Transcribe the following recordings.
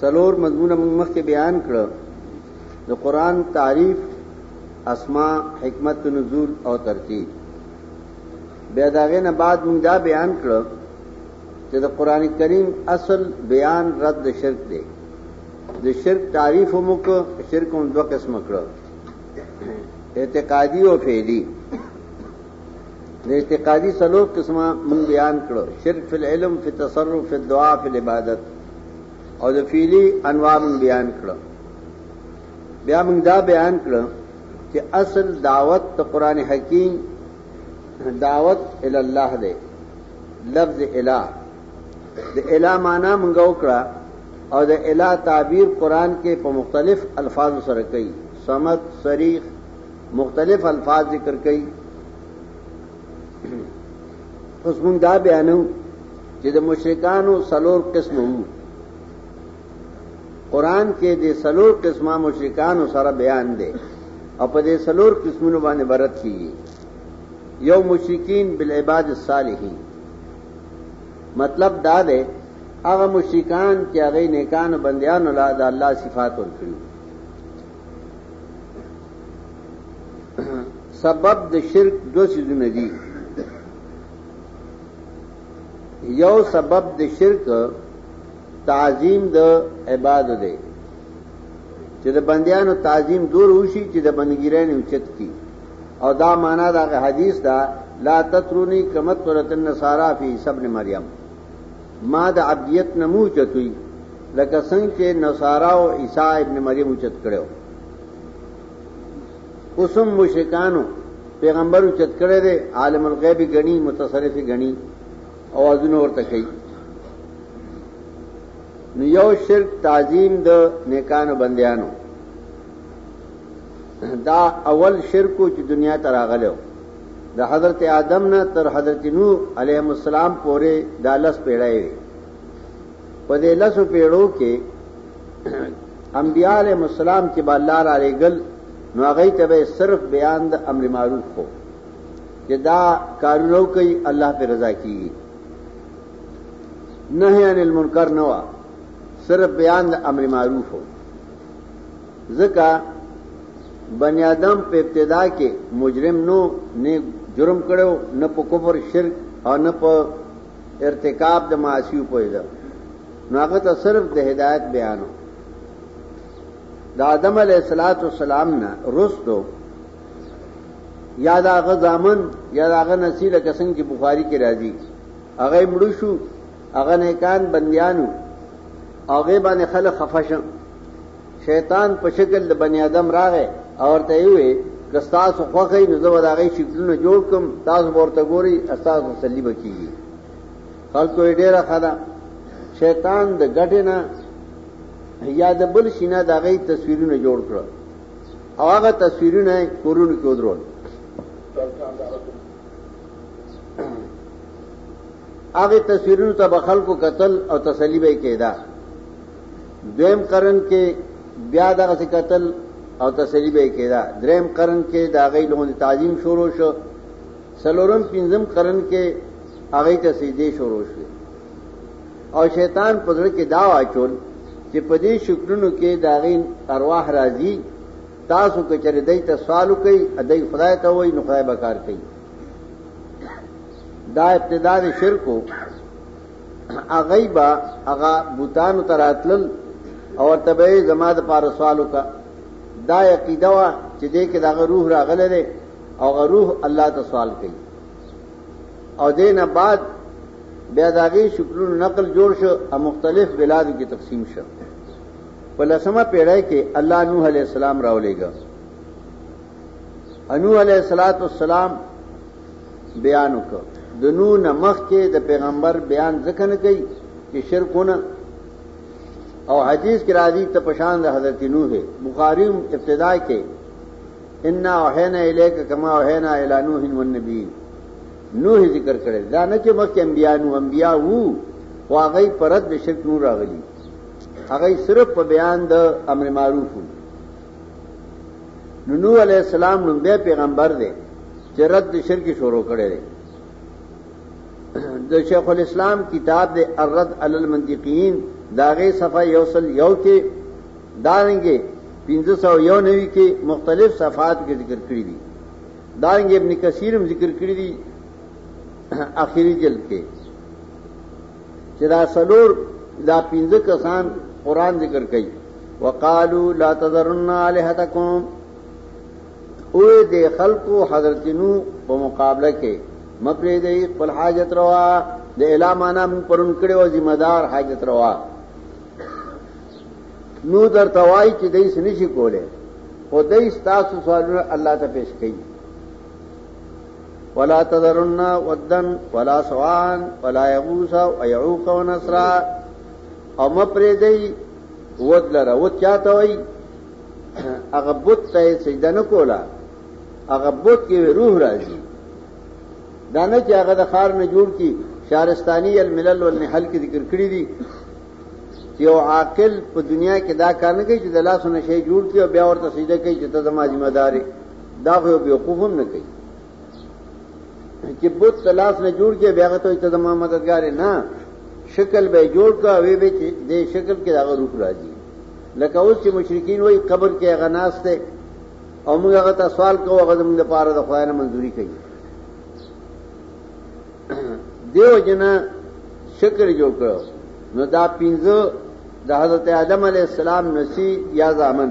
څلور مضمونه موږ مخکې بیان کړ د قران تعریف اسماء حکمت نزول او ترتیب بیا داغه نه بعد موږ دا بیان کړو چې د قران کریم اصل بیان رد شرک دی د شرک تعریف هم کو شرک هم دوه قسم کړو اعتقادي او فعلی د اعتقادي څلور قسمه مونږ بیان کړو شرک فی العلم فی التصرف فی الدعاء فی العبادت او د فعلی انواع مونږ بیان کړو بیا مونږ دا بیان کړو چې اصل دعوت ته قران حکیم دعوت ال الله دی لفظ الہ د الہ معنا مونږ وکړه او د الہ تعبیر قران کې په مختلف الفاظ سره کوي صمد صریح مختلف الفاظ ذکر کړي اوس موږ دا بیانو چې د مشرکانو سلور قسم وو قران کې د سلور قسمه مشرکانو سره بیان دي او په دې سلور قسمونو باندې برت کیږي یو مشرکین بالعباد الصالحین مطلب دا دی هغه مشرکان چې هغه نیکانو بندیانو لا د الله صفات ورکړي سبب د شرک دو سیزونه دي یو سبب د شرک تعظیم د عبادت دی چې د بندیانو تعظیم دور وشي چې د بندګیرانو اوچت کی او دا معنا دا حدیث دا لا تترونی کمت ترت النصارا فی سبن مریم ما د عبدیت نه مو چتوي لکه څنګه چې نصارا او عیسی ابن مریم چت کړو اوسم مشرکانو پیغمبر چت کړي دي عالم الغیب غني متصرف غني او ازونه ورته کوي نو یو شرک تعظیم د نیکانو بندیانو دا اول شرکو چې دنیا ته راغلو د حضرت آدم نه تر حضرت نوح علیه السلام پورې دا لس پیړۍ وي په دې لسو پیړو کې انبیاء علیه السلام چې با الله را لېږل نو هغه ته به صرف بیان د امر معروف کو چې دا کارونه کوي الله په رضا کیږي نهی عن المنکر نو صرف بیان د امر معروف کو ځکه بنی آدم په ابتدا کې مجرم نو نه جرم کړو نه په کفر شرک او نه په ارتکاب د معاصی په اړه نو هغه ته صرف د هدایت بیانو د آدم علیه الصلاۃ والسلام نه رستو یا دا غزامن یا دا غ نسیل کسن کی بخاری کې راځي هغه مړ شو هغه نه کان بندیانو هغه باندې خلک خفشن شیطان په شکل د بنی آدم راغی او ورته یې وویل که ستاسو خوښه وي نو زه به د هغې شکلونه جوړ کړم تاسو به ورته ګورئ ستاسو تسلي به کېږي خلکو یې ډېره ښه ده شیطان د ګټې نه یا د بل شي نه د هغې تصویرونه جوړ کړل او هغه تصویرونه یې کورونو کې ودرول هغه تصویرونو ته به خلکو قتل او تسلی به کېده دویم قرن کې بیا دغه څه قتل او تسلی به کېدا دریم قرن کې دا غي لغون تعظیم شروع شو سلورم پنځم قرن کې هغه ته سجدي شروع شو او شیطان په ځړ کې دا واچول چې په دې شکرونو کې دا غي ارواح راځي تاسو کې چر دای ته سوال کوي ادای خدای ته وای نو خدای به کار کوي دا ابتدا شرکو هغه با هغه بوتانو ته راتلل او ورته به یې زما دپاره سوال وکړه دا یې عقیده وه چې دې کې د هغه روح راغلی دی او هغه روح الله ته سوال کوي او دې نه بعد بیا د هغې شکلونو نقل جوړ شو او مختلف بلادو کې تقسیم شو په لسمه پیړۍ کې الله نوح علیه السلام راولېږه انو علیه السلام بیان وکړ د نو نه مخکې د پیغمبر بیان ځکه نه کوي چې شرکونه او حدیث کې راځي ته پشان د حضرت نوح بخاری ابتدا کې ان اوحینا الیک کما اوحینا الی نوح والنبی نوح ذکر کړي دا نه چې مخکې انبیا نو انبیا وو واغې پرد د شرک نور راغلي هغه صرف په بیان د امر معروف وو نو نو علی السلام نو به پیغمبر دی چې رد د شرک شروع کړي دی د شیخ الاسلام کتاب دی الرد علی المنطقین داغه صفحه یوصل یو کې دارنګي 1509 کې مختلف صفحات کې ذکر کړی دي دارنګ ابن کثیر هم ذکر کړی دی اخیری جلد کې چې دا سلور دا پنځه کسان قران ذکر کوي وقالو لا تذرن الہتکم او دې خلقو حضرت نو په مقابله کې مپری دې خپل حاجت روا د اله معنا مون پرون کړي او ذمہ دار حاجت روا نو در توای چې دې سنشي کوله او دې تاسو سوالونه الله ته پیش کړي ولا تذرن ودن ولا سوان ولا يغوس ويعوق ونصر او مپری دی ود لره ود چاته وای هغه بت ته سجده نه کولا هغه بت کې روح راځي دا نه چې هغه د خار نه جوړ کی شارستانی الملل والنحل کې ذکر کړی دي چې او عاقل په دنیا کې دا کار نه کوي چې د لاسونو شی جوړ کی او بیا ورته سجده کوي چې ته زما ذمہ دارې دا خو بیوقوف هم نه کوي چې بت تلاس نه جوړ کې بیا ته ته ما مددگار نه شکل به جوړ کا وی به چې دې شکل کې هغه روح راځي لکه اوس چې مشرکین وای قبر کې هغه ناس ته او موږ هغه ته سوال کوو هغه زموږ لپاره د خدای نه منځوري کوي دیو جنا شکل جوړ کړو نو دا پینځه د حضرت آدم علی السلام نسی یا زامن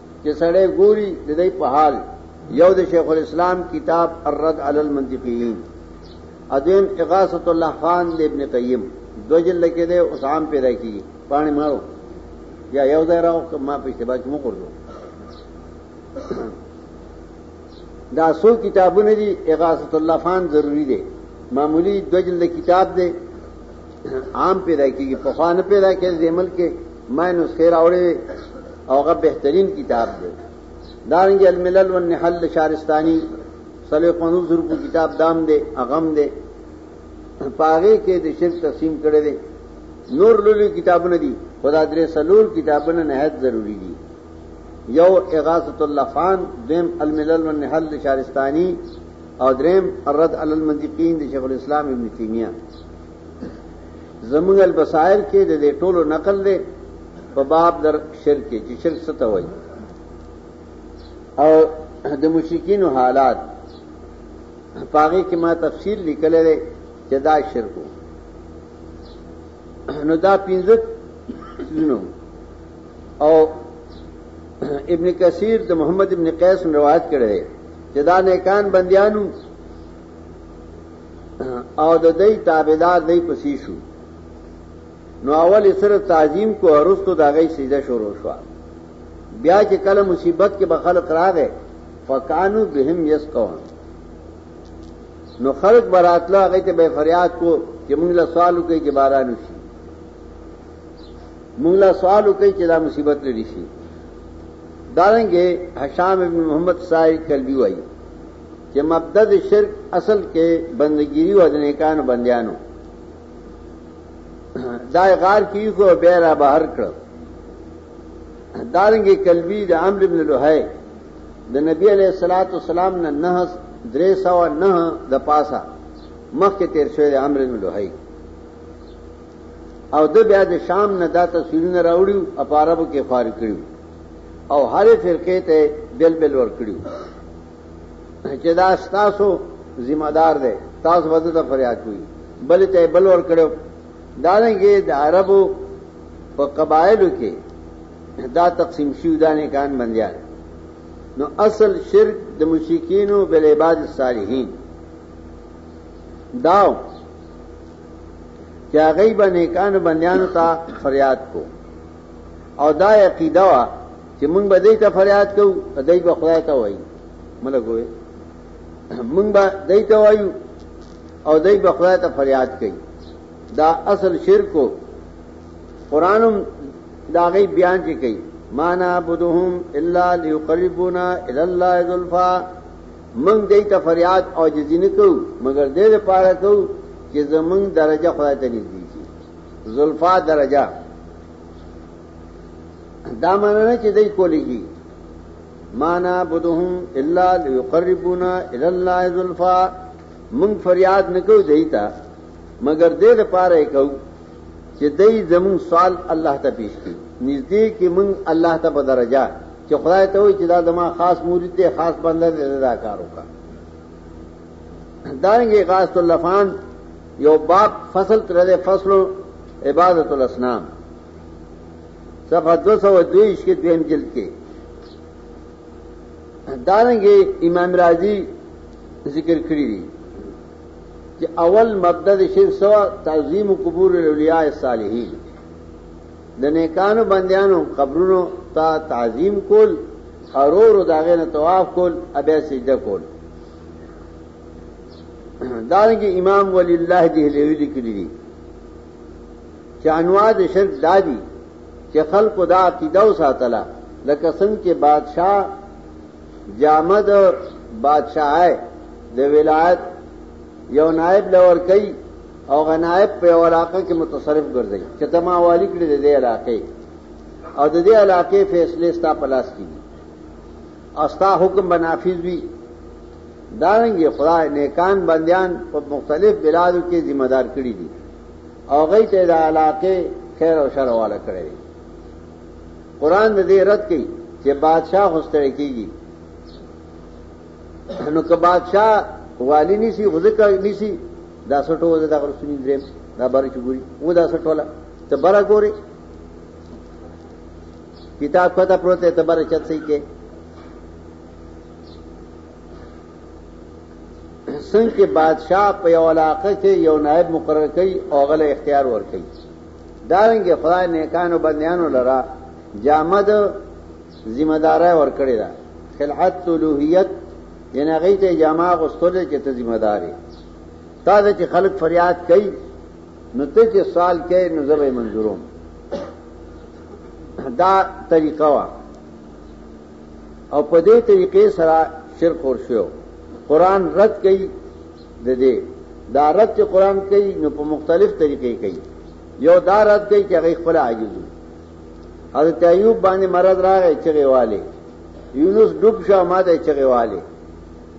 چې سړی ګوري د دې په حال یو د شیخ الاسلام کتاب الرد علی المنطقیین ادم اغاثۃ الله خان د ابن قیم دو جلد کې ده اوس عام پیدا کی پانی مارو یا یو ځای راو ما په اشتباه کې مو کړو دا سو کتابونه دي اغاثۃ الله خان ضروری دي معمولی دو جلد کتاب دي عام پیدا کیږي په خوانه پیدا کیږي د ملک ما نسخه راوړې او هغه بهترین کتاب دی دارنګ الملل والنحل شارستانی صلی قانون زر کو کتاب دام دی اغم دی پاغه کې د شرک تقسیم کړي دي نور لولي کتابونه دي خدا درې سلور کتابونه نهایت ضروری دي یو اغاثه اللفان دیم الملل والنحل شارستانی او دریم الرد علی المنطقین د شیخ الاسلام ابن تیمیه زمونږ البصائر کې د دې ټولو نقل دی په باب در شرک کې چې شرک څه ته وایي او د مشرکین حالات پاغه کې ما تفسیر لیکل دی چې دا شرک نو دا پینځه نو او ابن کثیر د محمد ابن قیس روایت کړی چې دا نیکان بندیانو او د دې تابعدار دی پسې شو نو اول سره تعظیم کو ارستو دا غي سجده شروع شو بیا چې کله مصیبت کې به خلق راغې فکانو بهم یسقون نو خلق براتلا هغه ته به فریاد کو چې موږ له سوالو کې چې باران وشي موږ له سوالو کې چې دا مصیبت لري شي دارنګه هشام ابن محمد صاحب کلبی وایي چې مبدا د شرک اصل کې بندګيري او د نیکانو بنديانو دا غار کی کو بیرا بهر کړ دارنګي قلبي د امر ابن لوحي د نبی عليه الصلاه والسلام نه نه درې سو نه د پاسا مخکې تیر شوی د امر ابن لوحي او د بیا د شام نه دا تصویرونه راوړیو اپارب کې فارغ کړیو او هر فرقه ته بل بل ور کړیو چې دا ستاسو ذمہ دار دی تاسو به ته فریاد کوی بل ته بل ور کړو دا نه کې د عربو په قبایلو کې دا تقسیم شو دا نه کان بندیان نو اصل شرک د مشرکین او بل عباد الصالحین داو چې هغه باندې کان بندیان ته فریاد کو او دا عقیده وا چې مونږ به دې ته فریاد کوو دای په خدای ته وایي مله ګوي مونږ به دې ته وایو او دای په خدای ته فریاد کوي دا اصل شرک کو قرانم دا غي بیان چې کوي معنا بدهم الا ليقربونا الى الله ذلفا مونږ دې ته فریاد او جزینه کوو مګر دې لپاره کوو چې زمونږ درجه خدای ته نږدې شي ذلفا درجه دا معنی نه چې دای کولی کی معنا بدهم الا ليقربونا الى الله ذلفا من فریاد نکو دیتا مگر دې لپاره کو چې دای زمون سوال الله ته پیش کی نږدې کې من الله ته په درجه چې خدای ته وي چې دا زما خاص مرید دی خاص بنده دی دا کار وکړه دارنګه غاست اللفان یو باب فصل تر دې فصل عبادت الاسنام صفحه 222 کې دویم جلد کې دارنګه امام رازی ذکر کړی دی چې اول مبدا د شرک سوا تعظیم قبور الاولیاء الصالحین د نیکانو بندیانو قبرونو ته تعظیم کول هرور داغه نه طواف کول ابیا سجده کول دارنګه امام ولی الله دهلوی لیکلی دی چې انواع د شرک دادی چې خلق دا عقیده وساتله لکه څنګه چې بادشاہ جامد بادشاہ د ولایت یو نائب لور کوي او غنائب په علاقه کې متصرف ګرځي چې تما والی کړی د دې علاقې او د دې علاقې فیصله ستا پلاس کیږي او ستا حکم به نافذ وي دارنګه خدای نیکان بندیان په مختلف بلادو کې ذمہ دار کړی دي او غي ته د علاقه خیر او شر والا کړی قران دې رد کړي چې بادشاہ هوستړی کیږي نو که بادشاہ والی نسی غزکا نسی دا سټو وځه دا غرسونی دریم دا بار چګوري و دا سټولا ته بار ګوري کتاب کته پروت دی ته بره چت صحیح کې څنګه کې بادشاہ په یو علاقه کې یو نائب مقرر کړي او غله اختیار ور کوي دا رنګ خدای نیکانو بندیانو لرا جامد ذمہ داري ور کړی دا خلعت الوهیت یعنی هغه ته جامه غوستل چې ته ذمہ داري تا دې چې خلک فریاد کوي نو ته چې سوال کوي نو زه به منظوروم دا طریقه وا او په دې طریقې سره شرک ور شو قران رد کړي د دې دا رد چې قران کوي نو په مختلف طریقې کوي یو دا رد کوي چې هغه خپل عاجز حضرت ایوب باندې مرض راغی چې غواله یونس ډوب شو ماده چې غواله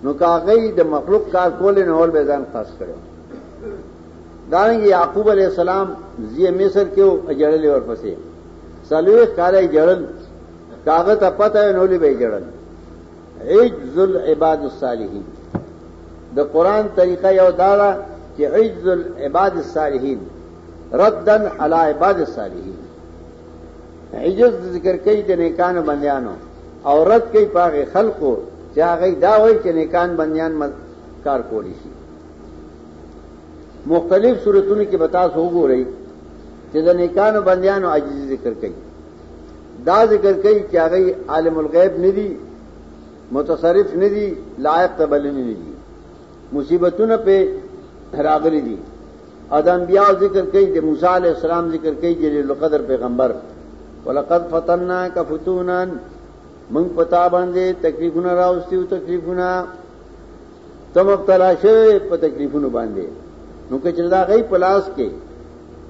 نو کاغی د مخلوق کار کول نه ول به ځان خاص کړو دارنګ یعقوب علیہ السلام زی مصر کې او جړل ورپسې سلوې کالای جړل کاغه ته پته نو لې به جړل عجز العباد الصالحین د قران طریقه یو دارا چې عجز العباد الصالحین ردن علی عباد الصالحین عجز ذکر کوي د نیکانو بندیانو او رد کوي پاغه خلقو چې هغه دا وایي چې نیکان بندیان کار کولی شي مختلف صورتونو کې به تاسو وګورئ چې د نیکانو بندیانو عاجزي ذکر کوي دا ذکر کوي چې هغه عالم الغیب نه دي متصرف نه دي لایق تبل نه دي مصیبتونه په راغلي دي ادم بیا ذکر کوي د موسی علی السلام ذکر کوي جلیل القدر پیغمبر ولقد فتننا کفتونا من پتا باندې تکلیفونه راوستیو تکلیفونه ته مبتلا شوی په تکلیفونو باندې نو که چې دا غي پلاس کې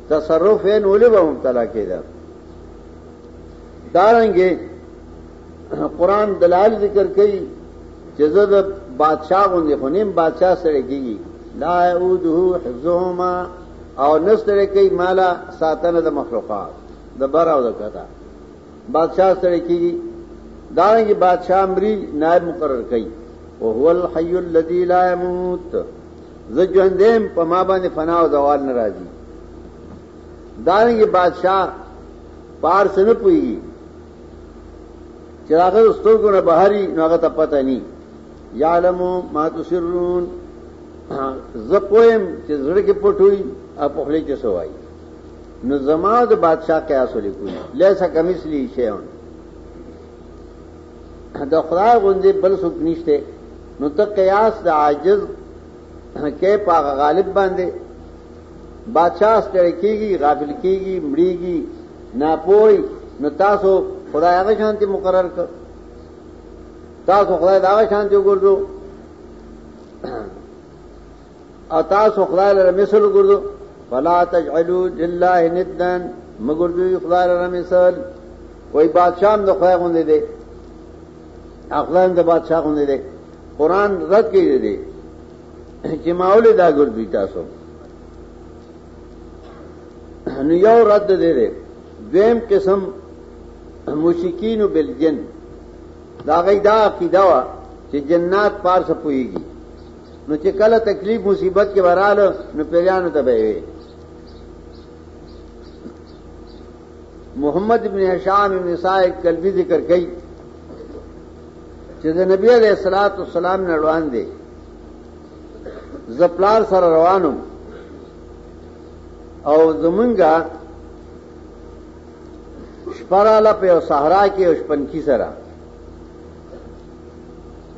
تصرف یې نو له مبتلا کېده دارنګه قران دلال ذکر کوي چې زه د بادشاہ غوندې خونیم بادشاہ سره کیږي لا اعوذه حفظهما او نستره کوي مالا ساتنه د مخلوقات د بر او د کتا بادشاہ ستړی کیږي دارنګي بادشاہ امري نائب مقرر کړي او هو الحي الذي لا يموت زه ژوندم په ما باندې فنا او زوال ناراضي دارنګي بادشاہ پار سن پوي چې هغه ستوګو نه بهاري نو هغه ته پته ني يعلم ما تسرون زه پویم چې زړه کې پټوي او په خله کې سوای نو زما د بادشاہ قیاس ولیکو لیسا کمثلی شیون د خدای غوندې بل څوک نشته نو ته قیاس د عاجز کې په غالب باندې بادشاہ ستړي کیږي غافل کیږي مړیږي ناپوي نو تاسو خدای هغه شانتي مقرر کړ تاسو خدای دا هغه شانتي وګورئ اتا سو خدای لره مثل ګردو فلا تجعلوا لله ندا مگر دوی خدای لره مثل وای بادشاہ د خدای غوندې دی اخلاق د بادشاہ غوندې دی قران رد کړي دی چې ماولې دا ګردوی تاسو نو یو رد دی دی دویم قسم مشکین بالجن دا غیدا عقیده وا چې جنات پار سپويږي نو چې کله تکلیف مصیبت کې وراله نو پیرانو ته به وي محمد ابن هشام ابن سائق کلبی ذکر کړي چې د نبی علیہ الصلوۃ والسلام نه روان دي زپلار سره روانو او زمونږه شپراله په صحرا کې او شپنکی سره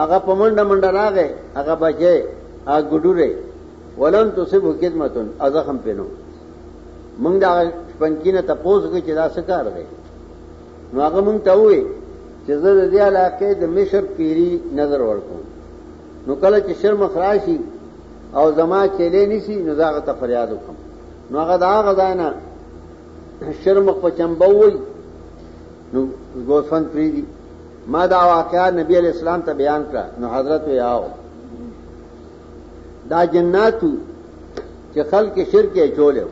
هغه په منډه منډه راغې هغه بچي هغه ګډوره ولن تصبو خدمتون ازخم پینو مونږ دا پنکینه تپوس کوي چې دا څه کار دی نو هغه مونږ ته وې چې زه د دې علاقې د مشر پیری نظر ورکوم نو کله چې شرم خراشي او زما چيلې نشي نو زاغه ته فریاد وکم نو هغه دا غزاینه شرم په چمبوي نو ګوسفند پری دي ما دا واقعا نبی علیہ السلام ته بیان کړه نو حضرت وی آو دا جناتو چې خلک شرک یې چولیو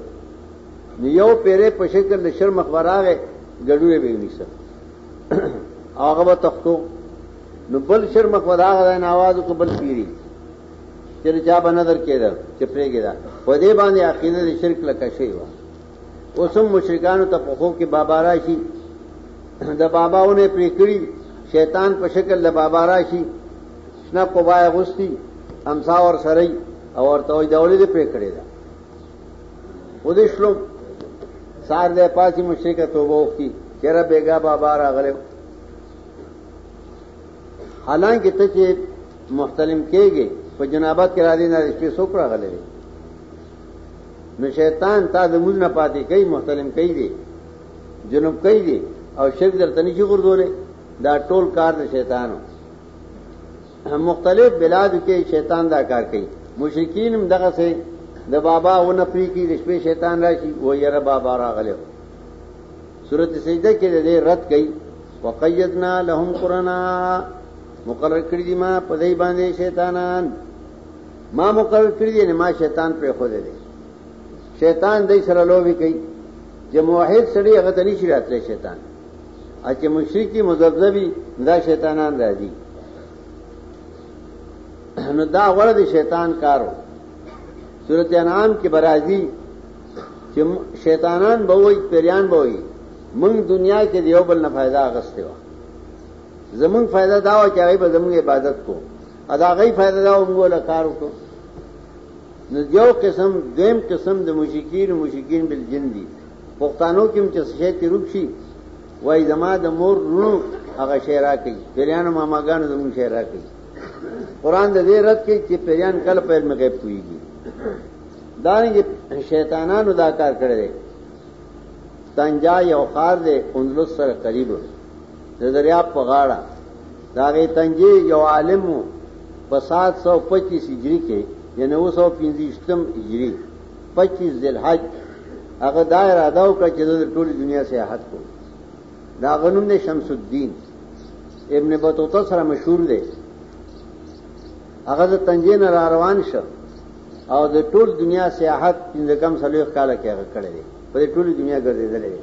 نو یو پیره په شکل د شرم خبراغه ګډوې به نیسه هغه به تختو نو بل شرم خبراغه نه आवाज کو بل پیری چې چا به نظر کېده چې پرېګه دا په دې باندې عقیده شرک لکه شی و اوسم مشرکانو ته په خوب کې بابا راشي د باباونه پرې کړی شیطان په شکل د بابا راشي شنه کوبای غستی امسا ور سره او ورته وي دولې دې پرې کړی دا و دې شلو سار دې پاتې مشرک توبه وکړي چیرې بیگا بابا راغله حالانکه ته چې محتلم کېږي په جنابت کې را دي نه چې څوک راغلي نو شیطان تا د موږ نه پاتې کوي محترم کوي دي جنوب کوي دي او شرک درته نشي ګرځولې دا ټول کار د شیطانو مختلف بلاد کې شیطان دا کار کوي مشرکین هم دغه سه د بابا و نه پری کی د شپې شیطان راشي و یره بابا راغلو سورته سجده کې دې رد کړي وقیدنا لهم قرانا مقرر کړی ما په دې باندې شیطانان ما مقرر کړی دی نه ما شیطان پر خو دی شیطان دای سره لوبي کوي چې موحد سړي هغه ته نشي راتلی شیطان ا چې مشرکی مذبذبی دا شیطانان راځي نو دا غره دی شیطان کارو سورته انعام کې برازي چې شیطانان به وای پریان به وای موږ دنیا کې دیو بل نه फायदा غسته و زمون فائدہ دا و چې هغه به زمون عبادت کو ادا غي فائدہ دا موږ له کار وکړو نو یو قسم دیم قسم د مشکین مشکین بل جن دي پښتنو کې چې شې تی روک شي وای زما د مور رونو هغه شعرا کوي پیران ماماګان زمون شعرا کوي قران د دې رد کوي چې پیران کله په علم غیب کويږي دا نه شیطانانو دا کار کړی تنجا یو خار دے انزلس سره قریب د دریاب په غاړه د هغې تنګې یو عالم و په سات سو پچیس هجری کې یعنی او سو پنځشتم هجری پچیس ذلحج هغه دا اراده وکړه چې د ټولې دنیا سیاحت کو دا غنوم دی شمس الدین ابن بطوطه سره مشهور دی هغه د تنګې نه را روان شو او د ټول دنیا سیاحت پنځه کم سلوخ کاله کې هغه کړی دی په ټولې دنیا ګرځېدلی دی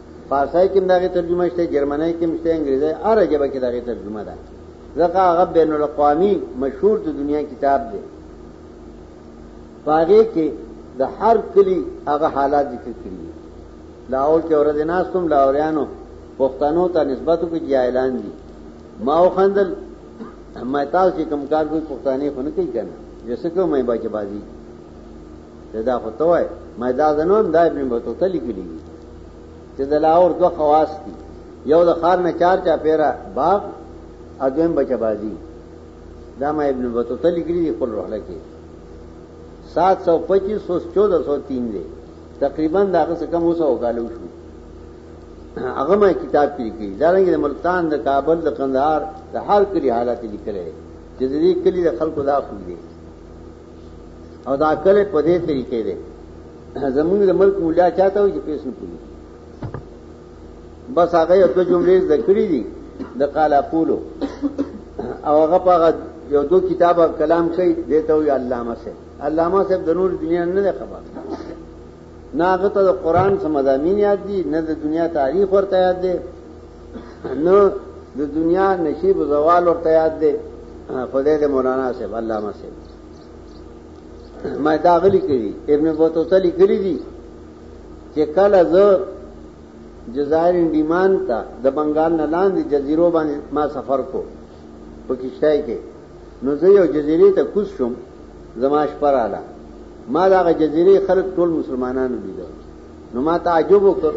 فارسی کې دغه ترجمه شته جرمنی کې مشته انګریزي اره جبه کې دغه ترجمه ده ځکه هغه بین الاقوامی مشهور د دنیا کتاب دی پاره کې د هر کلی هغه حالات ذکر کړی لاول کې اورځ ناس کوم لاوریانو پښتنو ته نسبت کوي چې اعلان دي ما وخندل ما تاسو کوم کار کوي پښتانه خو نه کوي کنه جسکه مې باجه بازی دا خو ته وای ما دا زنوم دا ابن بطوطه لیکلی دی چې د لاور دوه خواص دي یو د خار نه چار چا پیرا باغ اذن بچا بازی دا ما ابن بطوطه لیکلی دی خپل روحله کې 725 1403 دی تقریبا دا څه کم اوسه وکالو شو هغه ما کتاب کې لیکلی دا رنګ د ملتان د کابل د قندهار د حال کلی حالات لیکلی چې دې کلی د خلکو دا خو دي او دا کله په دې طریقې دی زمونږ د ملک مولا چاته وي چې پیس نه پوي بس هغه یو جملې ذکرې دي د قال اقولو او هغه په یو دو کتاب کلام کوي دته وي علامه سه علامه سه د نور دنیا نه خبر نه هغه ته قرآن سم مضامین یاد دي نه د دنیا تاریخ ورته یاد دی نه د دنیا نشیب زوال ورته یاد دی خدای دې مولانا صاحب علامه صاحب ما دا غلي کړی ابن بطوطه لیکلی دي چې کله زه جزائر انډیمان ته د بنگال نه لاندې جزیرو باندې ما سفر کو په کشتای کې نو زه یو جزیرې ته کوز شوم زما شپه رااله ما دا غ جزیرې خلک ټول مسلمانانو لیدل نو ما تعجب وکړ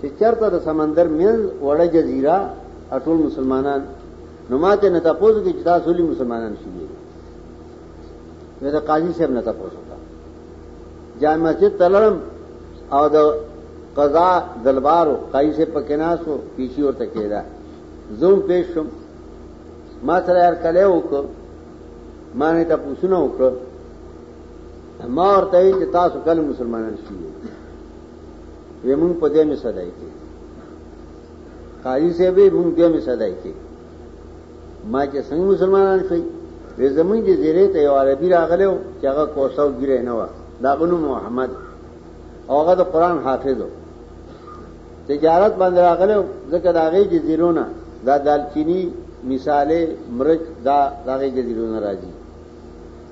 چې چرته د سمندر مین وړه جزیره ټول مسلمانان نو ما ته نه تاسو کې چې تاسو لې مسلمانان شي مې دا قاضي صاحب نه تاسو ته جامع مسجد تلرم او د قضا دلبارو قاضي صاحب پکې ناسو پیچی ورته کېده زوم پېښم ما سره یار کله وکړ ما نه تا پوښتنه وکړه ما ورته وی چې تاسو کله مسلمانان شئ وی مونږ په دې می صدای کې قاری سے به مونږ دې می صدای کې ما چې څنګه مسلمانان شئ وی زمونږ دې زیره ته یو عربي راغلو چې هغه کوسو ګیره نه و دا غنو محمد اوغه د قران حافظ و تجارت باندې راغلو ځکه دا غي جزیرونه دا دالچینی مثاله مرچ دا دا غي جزیرونه راځي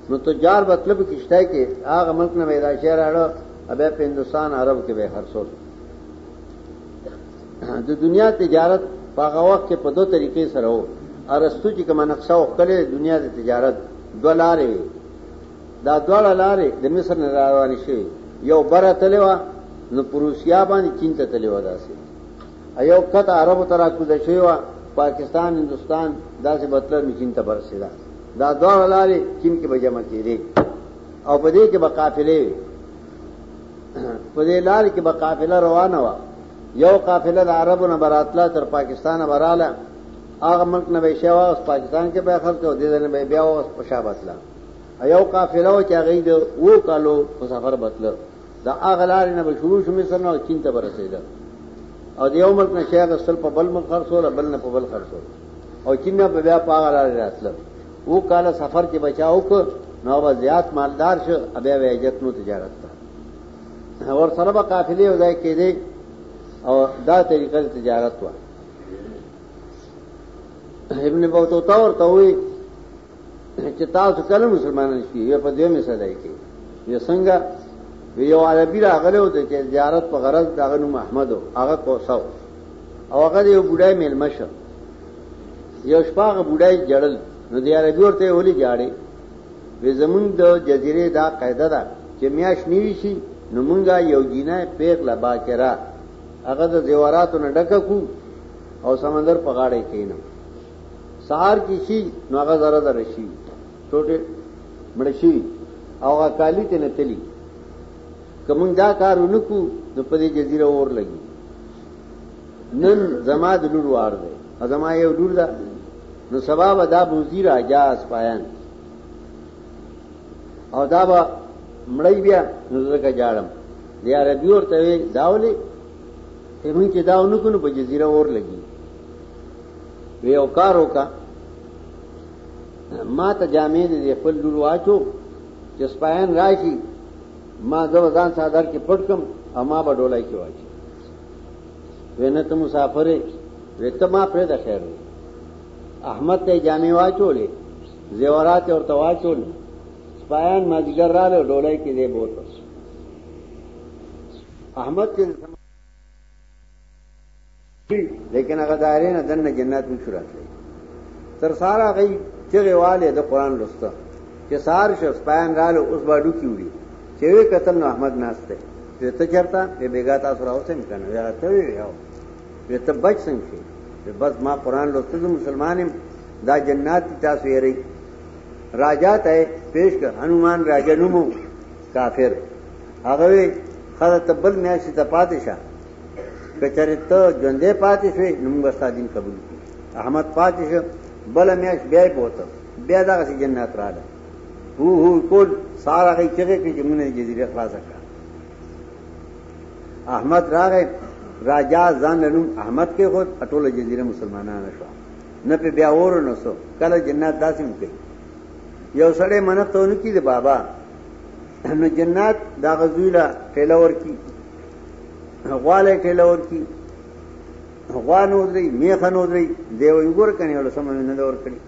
نو تجار مطلب کیشتای کې هغه ملک نه پیدا شي راړو ابه په هندستان عرب کې به خرڅول د دنیا تجارت په هغه وخت کې په دوه طریقې سره وو ارستو چې کوم نقشه وکړي دنیا د تجارت دولارې دا دواړه لارې د مصر نه روانې شوې یو بره تلې وه نو په روسیا باندې چین ته تلې وه داسې یو کته عربو ته راکوزه شوې وه پاکستان هندوستان داسې بتله نو چین ته برسېده دا دواړه لارې چین کې به جمع کېدې او په دې کې به قافلې وي په دې لار کې به قافله روانه وه یو قافله د عربو نه براتله تر پاکستانه براله هغه ملک نه به شي واس پاکستان کې به خرڅ او دې نه به بیا واس په شابه ایو قافله و چې هغه د وو کالو په سفر بتل دا اغلار نه بشورو شو مصر نه چین ته برسېده او د یو ملک نه شیخ اصل په بل ملک خرڅو را بل نه په بل خرڅو او چین نه په بیا په اغلار راتل وو کال سفر کې بچاو کو نو به زیات مالدار شو بیا به عزت نو تجارت تا اور سره به قافله و ځای کې دی او دا طریقه تجارت و ابن بوتوتا اور توي چې تاسو کله مسلمانان شئ یو په دې مسله کې یو څنګه یو عربي راغلی و چې زیارت په غرض دغه نوم احمد او هغه کوسو او هغه یو بډای مېلمه شو یو شپه بډای جړل نو دی عربي ورته ولي جاړي وې زمونږ د جزیره دا قاعده ده چې میاش نیوي شي نو مونږه یو جینه پیغ لبا کرا هغه د زیوراتو نه ډکه کو او سمندر په غاړه کینم سهار کې شي نو هغه زره زره شي ټوټه مړ شي او هغه کالی ته نه تلی کوم دا کار ونکو نو په دې جزیره اور لګي نن زما د لور وار دی زما یو لور ده نو سبا به دا بوزي راجا اسپایان او دا به مړی بیا نو زکه جاړم دی عربي ورته داولي ته مونږ چې داونو کو نو په جزیره اور لګي وی او کار وکا ما ته جامې دې خپل لور واچو چې سپاین راشي ما زو ځان صادر کې پټ کم او ما به ډولای کې واچي وینه ته مسافر وته ما پرې د خیر احمد ته جامې واچولې زیورات اور تواچول سپایان مازیګر را له ډولای کې دې بوت احمد ته لیکن هغه دارې نه دنه جنت نشو راتلی تر سارا غي چغه والے د قران لسته چې سار شس پاین رالو اوس باډو کیوړي چې وی قتل نو احمد ناشته چې ته چرتا به بیګا تاسو راوسم کنه یا ته وی یو به ته بچ څنګه بس ما قران لسته د مسلمانم دا جنات تاسو یې ری راجا ته پیش کر هنومان راجا نومو کافر هغه خدای تبل میاشت ته پاتې شه کچره ته ژوندې پاتې شوې نو موږ ستا دین قبول کړو احمد پاتې شو بل میاش بیا بوته بیا دا چې جنت رااله هو هو کول سارا غي چغه کې چې موږ نه جزیره خلاص کړه احمد راغې راجا ځان لنوم احمد کې خو ټوله جزیره مسلمانانه شو نه په بیا ور نو سو کله جنت داسې مکه یو سړی منښتونه کی دی بابا نو جنت دا غزویلا ټیلور کی غواله ټیله ورکی غوانو درې میخنو درې دی وی ګور کني ول سم نه دور کړی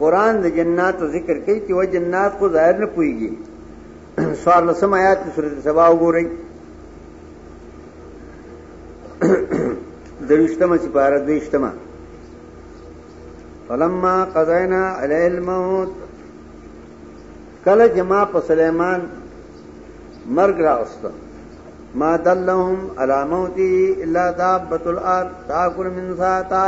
قران د جنات ذکر کوي چې و جنات کو ظاهر نه پويږي سوار لسم آیات کی سورۃ سبا وګورئ دروشتمه چې پارا دوشتمه فلما قضینا علی الموت کله جما په سليمان مرګ راوسته ما دلهم علی موتی الا دابت الارض تاکل من ساتا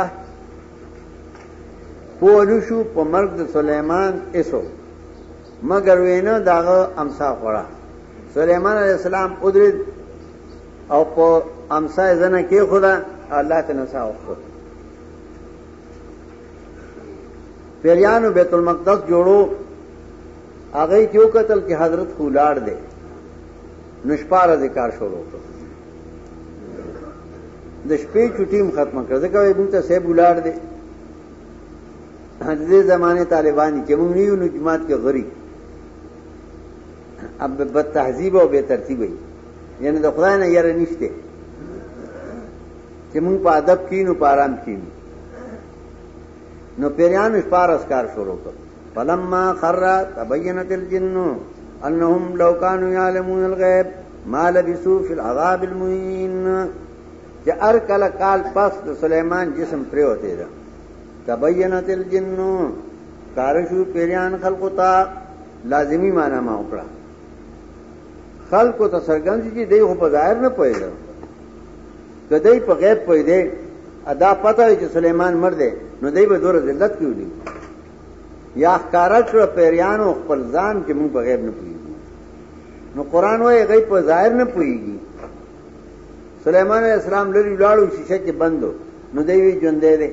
پوهلو شو په مرګ د سلیمان ایسو مگر وینه داغه امسا خوړه سلیمان علیہ السلام ادرید او په امسا زنه کې خدا الله ته نسا وخت پیریانو بیت المقدس جوړو هغه چې وکتل چې حضرت خو لاړ دی نو شپاره ذکر شروع کړ د شپې چټیم ختمه کړ ځکه یې بوته سیب ولار دی دې زمانه طالبان چې موږ نیو نو جماعت کې غری اب بد تهذیب او بے ترتیبی یعنی د خدای نه یره نشته چې موږ په ادب کینو په آرام کینو نو پیرانو شپارس کار شروع کړ فلما خر تبينت الجن انهم لو كانوا يعلمون الغيب ما لبثوا في العذاب المهين چې ار کله کال پس د سليمان جسم پریوته ده تبينت الجن کارشو پیریان خلق تا لازمی معنی ما وکړه خلق ته سرګند دي دی خو په ظاهر نه پوهیږي کدی په غیب پوهیږي ادا پته چې سليمان مړ دی نو دی به دور ذلت کیږي یا ښکارا کړ پیریانو خپل ځان چې موږ په غیب نه پوهیږو نو قران وایي غیب په ظاهر نه پوهیږي سليمان عليه السلام لري لاړو شیشه کې بندو نو دی وی ژوند دی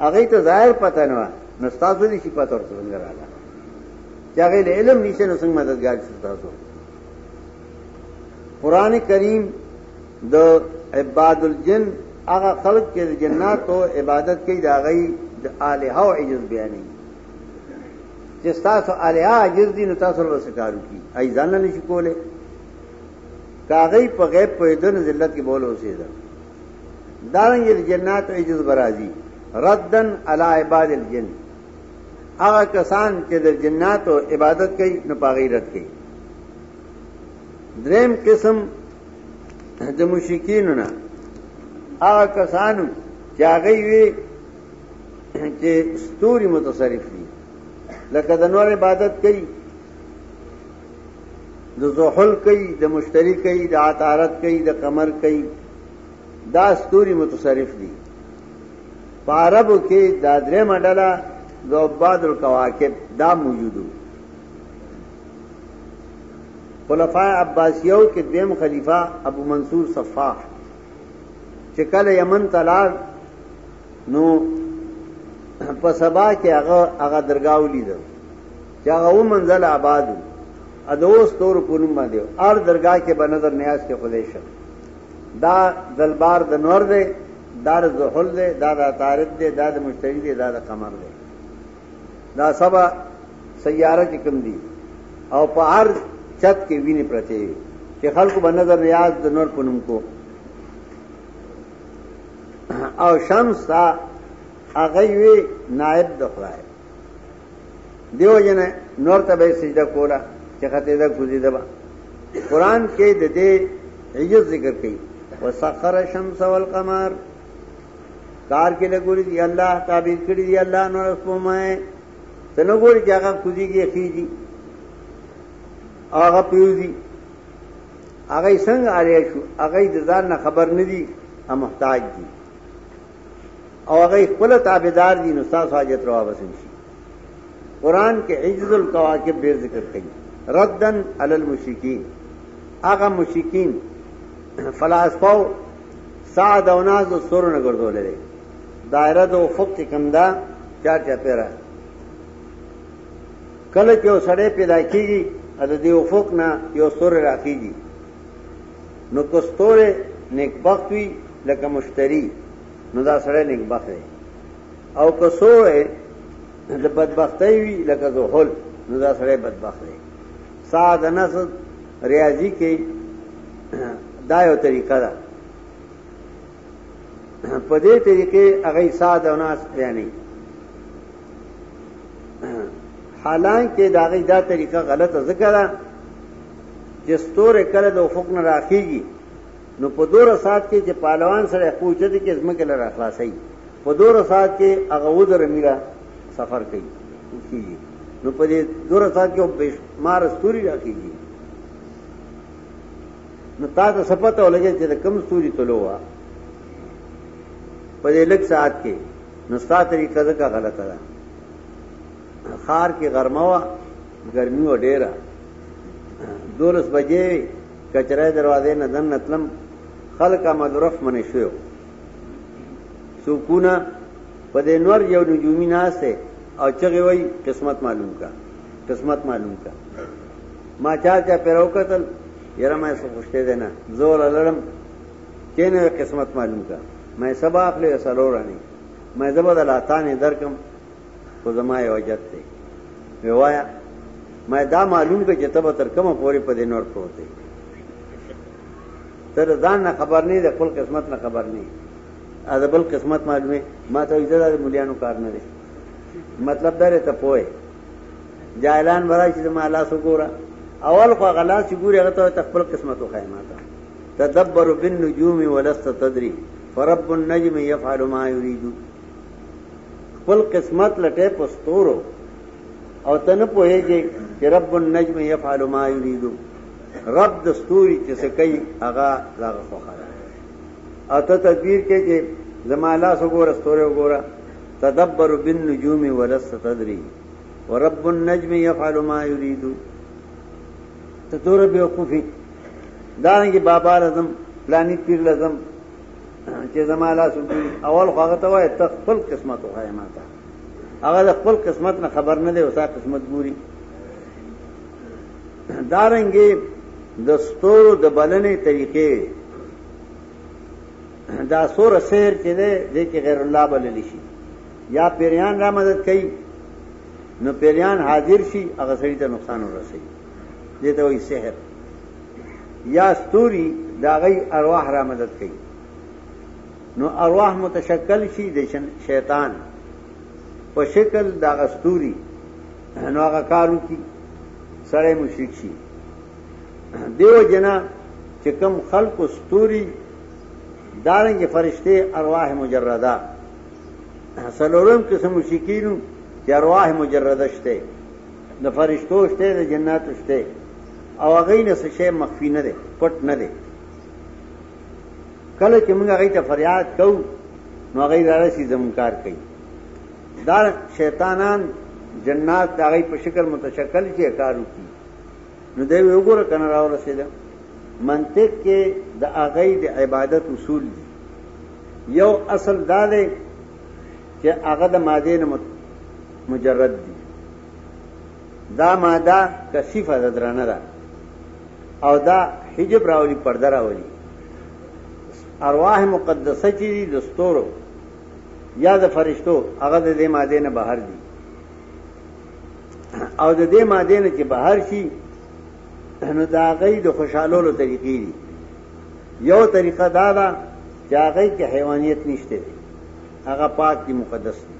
هغه ته ظاهر پته نه نو تاسو دې شي پته ورته څنګه راغله چې هغه علم نشته نو څنګه مددگار شي تاسو قران کریم د عباد الجن هغه خلق چې جنات او عبادت کوي دا غي د الها او عجز بیانې چې تاسو الها عجز دي نو تاسو له سکارو کی ای ځان نه شي کوله کاغی په غیب په دن ذلت کې بول اوسېده دارنګ جنات او عجز برازي ردن علی عباد الجن هغه کسان چې د جناتو عبادت کوي نو پاغي رد کوي دریم قسم د مشرکینو نه هغه کسانو چې هغه وی چې ستوري متصرف دي لکه د نور عبادت کوي د زحل کوي د مشتری کوي د عطارت کوي د قمر کوي دا ستوري متصرف دي په عربو کې دا درې مډله د عباد الکواکب دا موجودو خلفای عباسیو کې دویم خلیفہ ابو منصور صفاح چې کله یمن تلار نو په سبا کې هغه هغه درگاو لیدل چې هغه و منزل آباد ادوس تور پونم باندې ار درگاه کې به نظر نیاز کې خدای شه دا دلبار د نور دی دار زحل دی دا د عطارد دی دا د مشتری دی دا د قمر دی دا سبا سیاره کې کم دي او په هر چت کې ویني پرته چې خلکو په نظر ریاض د نور پنوم کو او شمس تا هغه وی نائب د خدای دیو جن نور ته به سجده کولا چې خطه ده کوزي ده قرآن کې د دې عجز ذکر کړي وسخر الشمس والقمر کار کې لګوري دی الله تعبیر کړی دی الله نو سپمای تنه ګوري چې هغه کوزي کې خيږي هغه پیوزي هغه څنګه اړیا شو هغه د ځان نه خبر نه دي ا محتاج دي او هغه خپل تابعدار دي نو تاسو حاجت روا بسن شي قران کې عجز الکواکب ډیر ذکر کړي ردن علی المشرکین هغه مشرکین فلاسفه سعد او ناز د ستورو نه ګرځولې دی دایره د افق کې کم ده چار چا پیرا کله چې یو سړی پیدا کیږي د دې افق نه یو ستوره راخیږي نو کو ستوره نیکبخت وي لکه مشتری نو دا سړی نیکبخت دی او که سوره د بدبختۍ وي لکه زحل نو دا سړی بدبخت دی ساده نس ریاضی کې دا یو طریقه ده په دې طریقې هغه ساده ناس یعنی حالانکه دا غي دا طریقه غلطه ذکر ده چې ستوره کله د افق نه راخیږي نو په دور سات کې چې پهلوان سره پوښتنه کې زمکه لره خلاصي په دور سات کې هغه ودر میرا سفر کوي کیږي نو په دې دور سات کې په مار ستوري راکېږي نو تا ته سپته ولګي چې کم ستوري تلو وا په دې لک سات کې نو ستا طریقه ځکه غلطه ده خار کې غرمه وا ګرمي و ډیره دولس بجې کچره دروازه نه دن نتلم خلق آمد رف منې شو سکونه په دې نور یو نجومی ناسه او چغه وای قسمت معلوم کا قسمت معلوم کا ما چا چا پیرو قتل یره ما سو خوشته ده نه زور لړم کینه قسمت معلوم کا ما سبا خپل سلورانی ما زبد لاتانه درکم خو زما یو حاجت دی وی وایا ما دا معلوم کړ چې تبه تر کومه پورې په دې نور پروت دی تر ځان نه خبر نه دی خپل قسمت نه خبر نه ا د بل قسمت معلومه ما ته یې دا مليانو کار نه دی مطلب دا ته پوي جاهلان برای چې ما لاس وګوره اول خو غلا چې ګوري هغه ته خپل قسمت وخای ما ته تدبر بالنجوم ولست تدري فرب النجم يفعل ما يريد خپل قسمت لټه په ستورو او ته نه پوهېږې چې رب النجم یفعل ما یرید رب د ستوري چې څه کوي هغه د هغه خوښه ده او ته تدبیر کې چې زما لاس وګوره ستوري وګوره تدبر بالنجوم ولست تدري ورب النجم یفعل ما یرید ته تور بیوقوفي دانګي بابا لازم پلاني پیر لازم چې زما لاس وګوري اول خو هغه ته وای ته خپل قسمت وای ما ته هغه د خپل قسمت نه خبر نه دی او سا قسمت ګوري دارنګي د ستورو د بلنې طریقې دا سور سیر چې ده د کې غیر الله بلل شي یا پیریان را مدد کوي نو پیریان حاضر شي هغه سړي ته نقصان ورسي دته وي سحر یا ستوري دا غي ارواح را مدد کوي نو ارواح متشکل شي د شیطان په شکل دا غستوري نو هغه کارو کی سړی مشرک شي دیو جنا چې کم خلق ستوري دارنګ فرشته ارواح مجرده سلورم قسم مشرکینو چې ارواح مجرده شته د فرشتو شته د جناتو شته او هغوی نه څه شی مخفي نه دی، پټ نه دی. کله چې موږ هغوی ته فریاد کوو نو هغوی رارسي زموږ کار کوي. دا شیطانان جنات د هغوی په شکل متشکل چې کار وکړي نو دی وی وګوره که نه راورسېده منطق کې د هغوی د عبادت اصول دي یو اصل دا دی چې هغه د مادې نه مجرد دي دا ماده کثیفه ده درنه ده او دا حجب راولي پرده راولي ارواح مقدسه چې دي د ستورو یا د فرشتو هغه د دې ماده نه بهر دي او د دې ماده نه چې بهر شي نو دا غي د خوشحالولو طریقې دي یو طریقه دا ده چې هغه کې حیوانیت نشته هغه پاک دي مقدس دي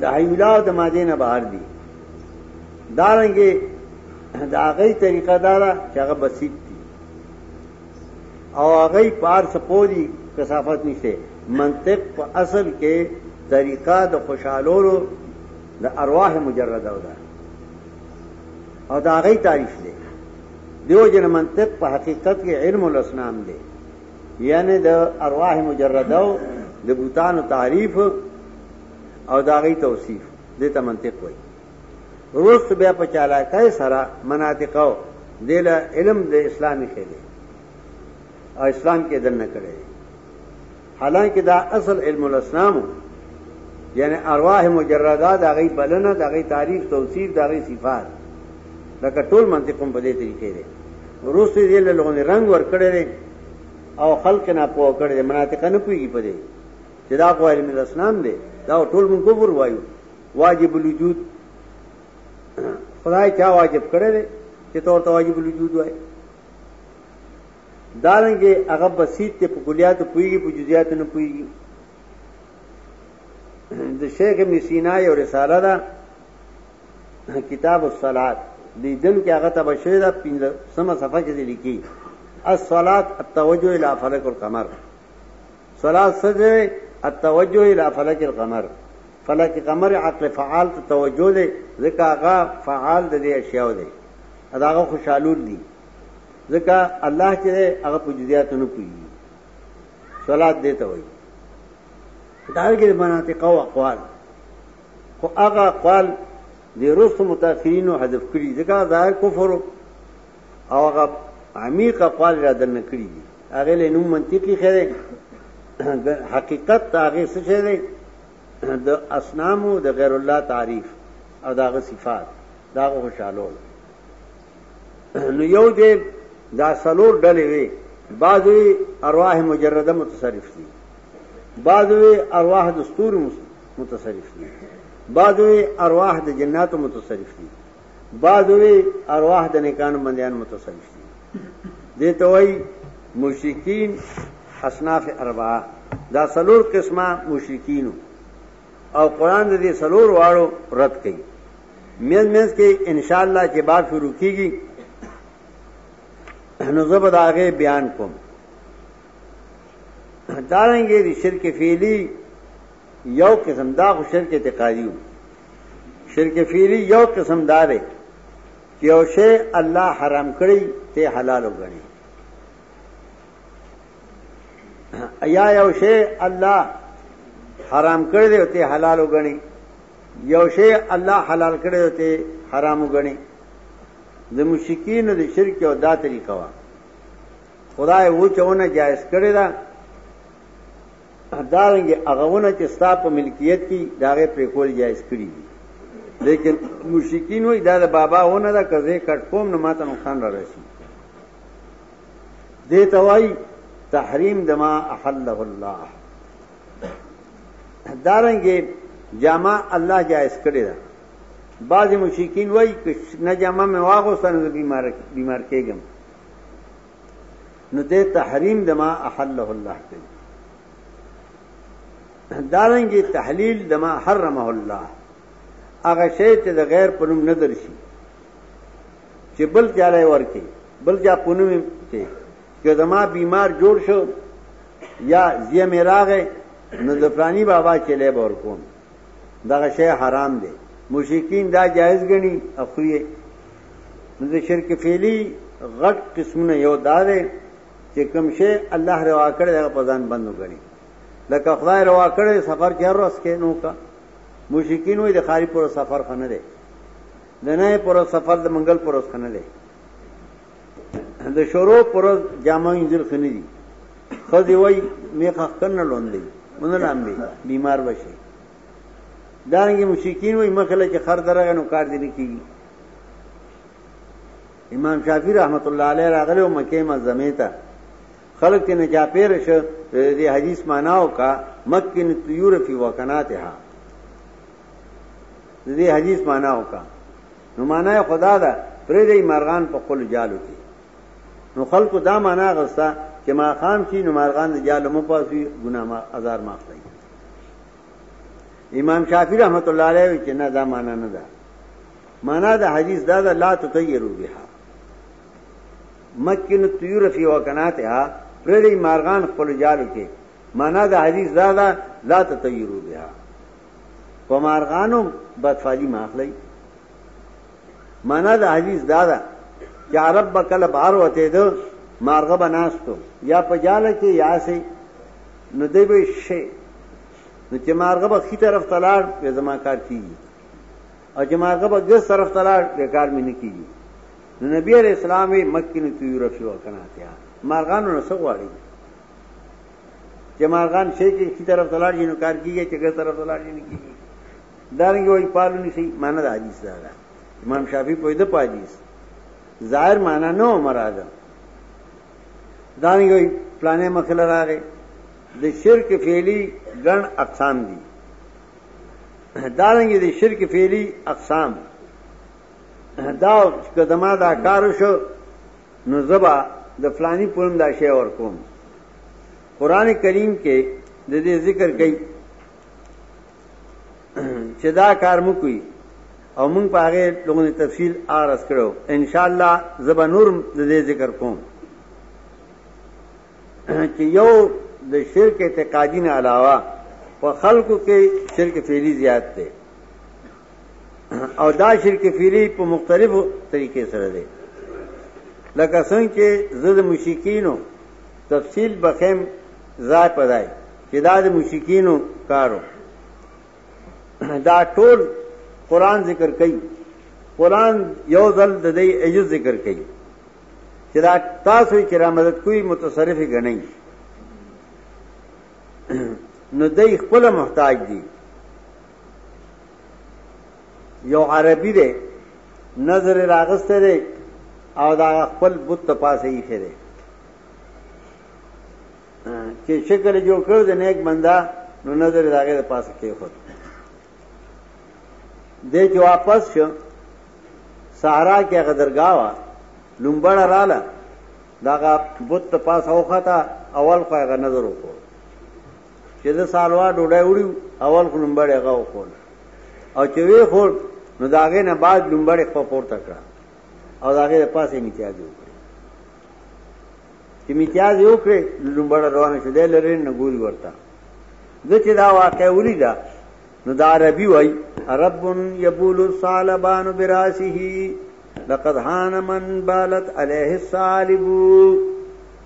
د حیولا او د ماده نه بهر دي دارنګه دا هغه طریقه دارا چې هغه بسیط دي او هغه پار سپوري کثافت نشته منطق په اصل کې طریقه د خوشحالولو د ارواح مجرده او ده او دا هغه تعریف دی دیو جن منطق په حقیقت کې علم الاسنام دی یعنی د ارواح مجرده او د بوتانو تعریف او دا غي توصیف دې ته منطق وایي روست بیا په چالاکۍ سره مناطقو دل علم د اسلامي خېلې او اسلام کې دنه کړي حالانکه دا اصل علم الاسلام یعنی ارواح مجرده دا غي بلنه دا غي تعریف توصیف دا غي صفات لکه ټول منطق هم په دې طریقې دی وروسته دې له لغونې رنگ ور کړی دی او خلک نه پوه کړی دی مناطق نه پوهېږي په دې چې دا خو علم الاسلام دی دا ټول مونږ کفر وایو واجب الوجود خدای چا واجب کړی دی چې تور ته واجب الوجود وایي دارنګه هغه بسیط ته په کلیات پویږي په جزئیات نه پویږي د شیخ مسینا یو رساله ده کتاب الصلات لیدن کې هغه تبشری دا پنځه سمه صفحه کې لیکي الصلات التوجه الى فلک القمر صلات سجه التوجه الى فلک القمر فلک قمر عقل فعال ته توجه دی ځکه هغه فعال د دې اشیاء دی هغه خوشالول دي ځکه الله چې هغه په جزئیاتونو کوي صلات دې ته وایي دارګه مناطق او اقوال خو هغه اقوال د روستو متأخرینو حذف کړي ځکه ظاهر کفر او هغه عمیق اقوال را دنه کړی دي هغه له نوم منطقي خره د حقیقت هغه څه شه دی د اسنامو د غیر الله تعریف او داغه صفات داغه خوشاله نو یو دې دا سلور ډلې وي بعضی ارواح مجرده متصرف دي بعضی ارواح دستور مست متصرف دي بعض وی ارواح د جناتو متصرف دي بعض وی ارواح د نیکانو بندیان متصرف دي دې ته وایي مشرکین اصناف اربعه دا سلور قسمه مشرکینو او قران دې سلور واړو رد کړي مېز مېز کې ان شاء الله چې باب شروع کیږي نو زبر هغه بیان کوم دارنګې د شرک فعلی یو قسم دا خو شرک اعتقادي وو شرک فعلی یو قسم دا دی چې یو شی الله حرام کړی ته حلال وګڼي یا یو شی الله حرام کړی دی ته حلال وګڼي یو شی الله حلال کړی دی ته حرام وګڼي د مشکین د شرک او دا طریقه وا خدای و چونه جائز کړی دا دارنګه هغهونه چې ستا په ملکیت کې داغه پریکول جایز کړی دي لیکن مشرکین وای دا د بابا ونه دا کزه کټ کوم نه ماته نقصان را رسي دې توای تحریم دما احله الله دارنګه جامع الله جائز کړی دا بعض مشرکین وای چې نه جامع مې واغوسن بیمار بیمار کېږم نو دې تحریم د ما احله الله کوي دارنګي تحلیل د ما حرمه الله هغه شی چې د غیر په نوم نه درشي چې بل چاله ورکي بل چا په نوم کې که زما بیمار جوړ شو یا زیه مې راغې نو د پرانی بابا چلے بور کوم دغه شی حرام دی مشرکین دا جایز غني اخوی نو د شرک فعلی غټ قسمونه یو دا دی چې کوم شی الله روا کړی هغه په ځان بندو غني لکه خدای روا کړی سفر کې هر ورځ کې نو کا مشرکین وې د خاري پر سفر خنه دی د نه پر سفر د منګل پر خنه دی د شورو پر جامه انځل خنه دي خځې وای میخه کنه لوندې مونږ لاندې بیمار بشي دا یې مشکین وای مخله چې خر درغه نو کار دي نه کیږي امام شافعی رحمت الله علیه راغله او مکه ما زمیتا خلق ته نه چا پیر شه دې حدیث معناو کا مکن طیور فی وکناتها دې حدیث معناو کا نو معنا یې خدا ده پرې دی مرغان په خپل جالو کې نو خلکو دا معنا غوستا چې ما خام شي نو مرغان د جالو مو پاسوي ګنا ما هزار معاف دی امام شافعی رحمت الله علیه چې نه دا معنا نه ده معنا د حدیث دا ده لا تطیروا بها مکن طیور فی وکناتها پرې دی مرغان خپل جالو کې معنا د حدیث دا ده لا تطیروا بها په مارغانو بدفالی ماخلی معنا د حدیث دا ده چې عرب به کله بهر وته دو مارغه بناستو یا په جاله کې یا سي نو دی به شي نو چې مارغه به خي طرف تلاړ به زما کار کیږي او چې مارغه به ګس طرف تلاړ به کار مې نه کیږي نو نبی عليه السلام یې مکه نه تیور شو کنه ته مارغانو نه سغواړي چې مارغان شي کې کی طرف تلار جنو کار کیږي چې ګر طرف تلار جنو کیږي دارنګ وای پالو نشي معنی د حدیث دا ده امام شافعي په دې پاجیس ظاهر معنی نو مراده دارنګ وای پلانې مخله راغې د شرک فعلی ګڼ اقسام دي دارنګ د شرک فعلی اقسام دا کدما دا کار شو نو زه به د فلاني په نوم دا شی ورکوم قران کریم کې د دې ذکر کوي چې دا کار مو کوي او موږ په هغه لغونی تفصیل آرس کړو ان شاء الله زب نور د دې ذکر کوم چې یو د شرک اعتقادی نه علاوه په خلکو کې شرک فعلی زیات دی او دا شرک فعلی په مختلفو طریقې سره دی لکه څنګه چې زه د مشکینو تفصیل بخیم ځای پدای چې دا د مشکینو کارو دا ټول قران ذکر کوي قران یو ځل د دې ایجو ذکر کوي چې دا تاسو چې را مدد کوي متصرفي غنئ نو دای خپل محتاج دي یو عربي دی نظر راغسته دی او دا خپل بت ته پاسه یې خره چې شکل جوړ کړ د نیک بندا نو نظر راغې د پاسه کې خو دې چې واپس شو سهارا کې غدرګا وا لومبړ رااله داغه بت پاس اوخه تا اول خو غ نظر وکړ چې د سالوا ډوډۍ وړي اول خو لومبړې هغه وخور او چې وی خور نو داغه نه بعد لومبړې خو پورته کړه او داغه د پاسه امتیاز وکړي چې امتیاز وکړي لومبړ روانه شو دی لري نه ګوري ورته د چې دا واقع ولیدا نو دا عربي وای رب یبول الصالبان براسه لقد هان من بالت عليه الصالب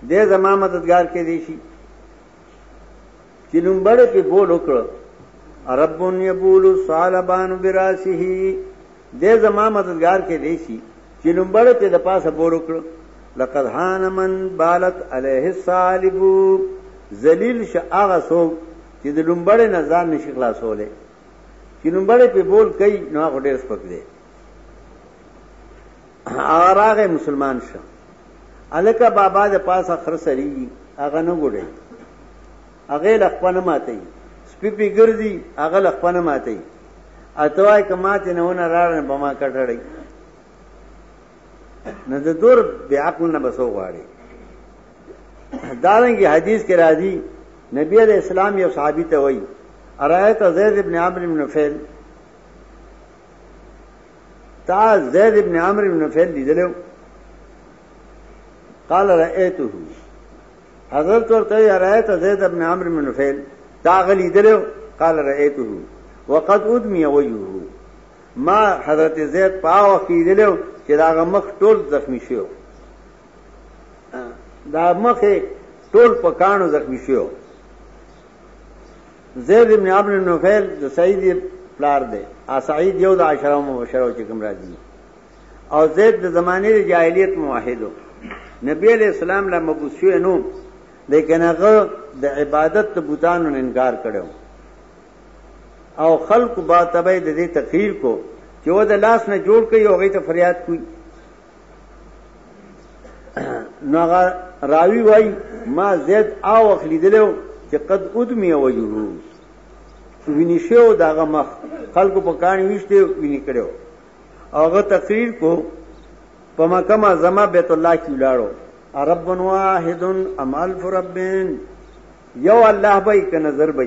دې زما مددگار کې دی شي چې نومبړې په بول وکړ رب یبول صالبان براسه دې زما مددگار کې دی شي چې نومبړې په د پاسه بول وکړ لقد هان من بالت عليه الصالب ذلیل ش هغه څوک چې د لومبړې نه ځان نشي خلاصولې چې لومبړې په بول کوي نو هغه ډېر سپک دی هغه راغی مسلمان شو الکه بابا د پاسه خر سری هغه نه ګړی هغه لخپنه ماته سپی پی ګرځي هغه لخپنه ماته اتوای کماته نه ونه راړنه بما کټړی نه د دور بیا عقل نه بسو غواړي دارنګي حدیث کې راځي نبی علیہ السلام یو صحابي ته وایي ارایت زید ابن عمرو بن نفیل تا زید ابن عمرو ابن نفیل لیدلو قال رأیته حضرت ورته رأیت زید ابن عمرو ابن نفیل تا غلی دلو قال رأیته وقد ادمی وجهه ما حضرت زید پاو کې دلو چې دا مخ ټول زخمی شو دا مخه ټول پکانو زخمی شو زید ابن عمرو بن نفیل د سعید پلار دی ا سعید یو د عشره مبشره چې کوم راځي او زید د زمانه د جاهلیت موحدو نبی علیہ السلام لا مبعوث شو نو لیکن هغه د عبادت ته بوتانو انکار کړو او خلق با تبع د دې تقریر کو چې و د لاس نه جوړ کړي او غي ته فریاد کوي نو هغه راوی وای ما زید او خلیدلو چې قد ادمی وجهو ویني شو داغه مخ خلکو په کان ویشته ویني کړو هغه تقریر کو په مکه ما زما بیت الله کې ولاړو رب واحد ام الف ربین یو الله به ک نظر به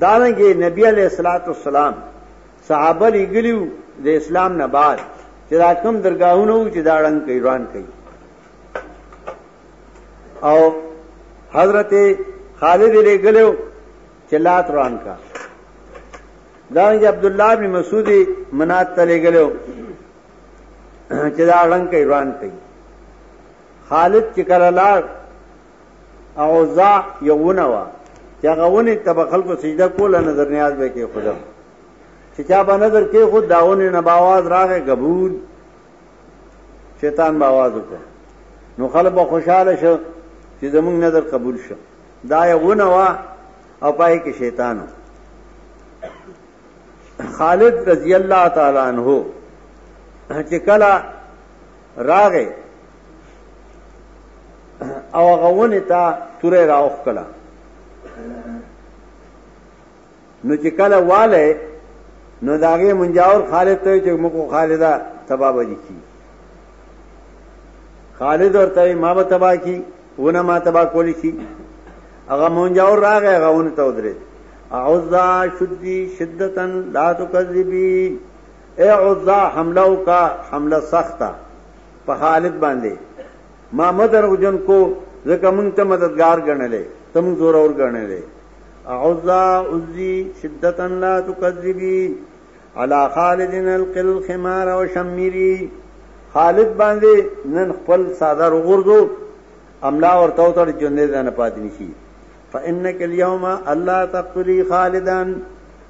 دارنګه نبی علیہ الصلوۃ والسلام صحابه لګلیو د اسلام نه بعد چې دا کم درگاهونه وو چې دا رنگ کوي روان کوي او حضرت خالد لګلیو چې لات روان کا دارنګه عبد الله بن مسعود منات ته لګلیو چې دا رنگ کوي روان کوي خالد چې کله لار عوضا یو ونه وه چې هغه ونې ته به خلکو سجده کوله نظر نیاز به کې خدا چې چا به نظر کې خود داونه نه باواز راغې قبول شیطان باواز وکړ نو خلک به خوشاله شو چې زمونږ نظر قبول شو دا یو ونه وه او پای کې شیطان و خالد رضی الله تعالی عنہ چې کله راغې او هغه ونه ته توره راوخ کړه نو چې کله واله نو داغه منجاور خالد ته چې موږ خالدا تبا بجی کی خالد ورته ما به تبا کی ونه ما تبا کولی شي هغه منجاور راغې هغه ونه ته ودرې اعوذ شدی شدتن لا تکذبی اے عزا حمله وکا حمله سخته په خالد باندې ما مدر وجن کو زکه مونږ ته مددگار غنلې تم زور اور غنلې عزا عزي شدتا لا تكذبي على خالد القل خمار وشميري خالد باندې نن خپل ساده وګرځو املا ورته تر ژوندې ځنه پاتې نشي فانك اليوم الله تقتلي خالدان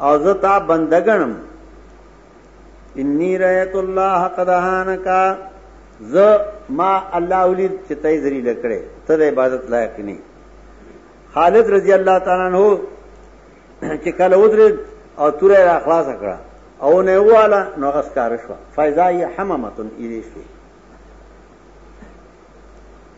او زه تا بندګنم انی رایت الله قد هانکا ز ما الله ولید چې تای ذلیل کړي ته د عبادت لایق نه خالد رضی الله تعالی عنہ چې کله ودرې او توره را خلاص کړه او نه واله نو غس کار شو فایزای حممتن الیشی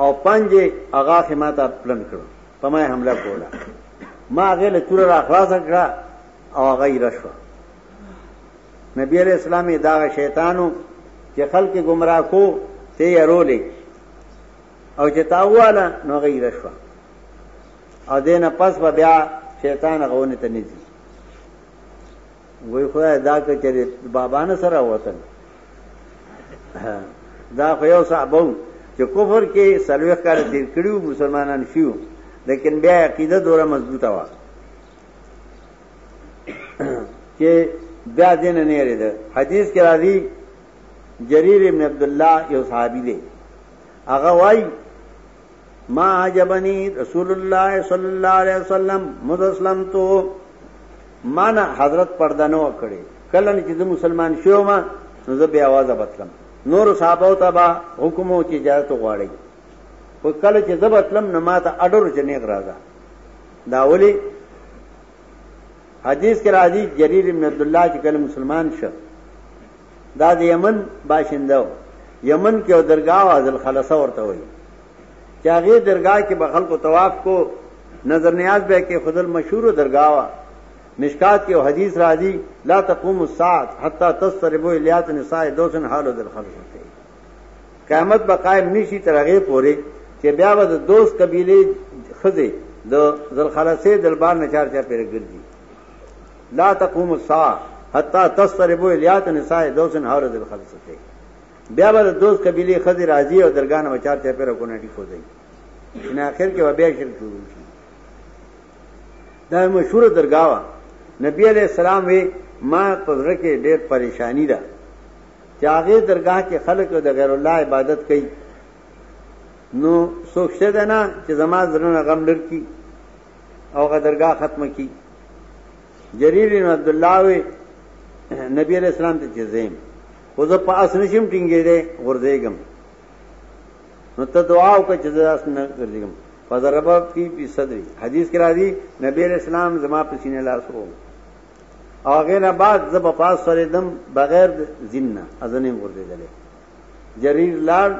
او پنجه هغه خې ما ته پلن کړو په ما حمله کوله ما هغه له تور را خلاص کړه او هغه یې رشوه نبی علیہ السلام دا شیطانو چې خلک گمراه کو ته یې رولې او چې تاواله نو غیر رشوه او دینه پس بیا شیطان غوونه ته نږدې وای خدای دا کچره بابا نه سره وتل دا خو یو صاحب چې کفر کې سلوخ کار تیر کړیو مسلمانان شیو لیکن بیا عقیده دوره مضبوطه و چې بیا دین نه لري ده حدیث کې راځي جریر ابن عبد الله یو صحابي دی هغه وای ما عجبني رسول الله صلی الله علیه وسلم مز اسلام تو مانا حضرت پرده نو کړي کله چې د مسلمان شو ما نو زه به आवाज بتلم نور صحابه او تبا حکم او چې اجازه غواړي په کله چې زه بتلم نو ما ته اډر جنې راځه دا ولي حدیث کې راځي جرير ابن عبد الله چې کله مسلمان شو دا د یمن باشنده و یمن کې او درگاه او ازل خلصه ورته وایي چې هغه درگاه کې به خلکو طواف کو نظر نیاز به کې خدل مشهور درگاه وا مشکات کې حدیث راځي لا تقوم الساعه حتا تستربو الیات نساء دوسن حال ذل خلصه قیامت به قائم نشي تر هغه پورې چې بیا به د دوست قبيله خزه د ذل خلصه دلبار نچار چا پیر ګرځي لا تقوم الساعه حتا تستربو الیات نساء دوسن حول ذل خلصته بیا به دوست قبیله خزی راضی او درګان وچار چا پیره کو نه ټی خو دی ان اخر کې بیا شرک شروع شي دا مشهور درگاوا نبی علیہ السلام وی ما پزړه کې ډېر پریشانی ده چې هغه درگاه کې خلک د غیر الله عبادت کوي نو سوچته ده نه چې زما زړه غم لر کی او غدرګا ختمه کی جریر بن عبد الله وی نبی علیہ السلام ته جزیم خو زه په اس نشم ټینګې ده غردېګم نو ته دعا وکړه چې زه اس نه ګرځم فضرب فی فی صدری حدیث کې راځي نبی علیہ السلام زما په سینې لاس وو او غیره بعد زب پاس سره دم بغیر زمنا ازنه ورته دله جریر لار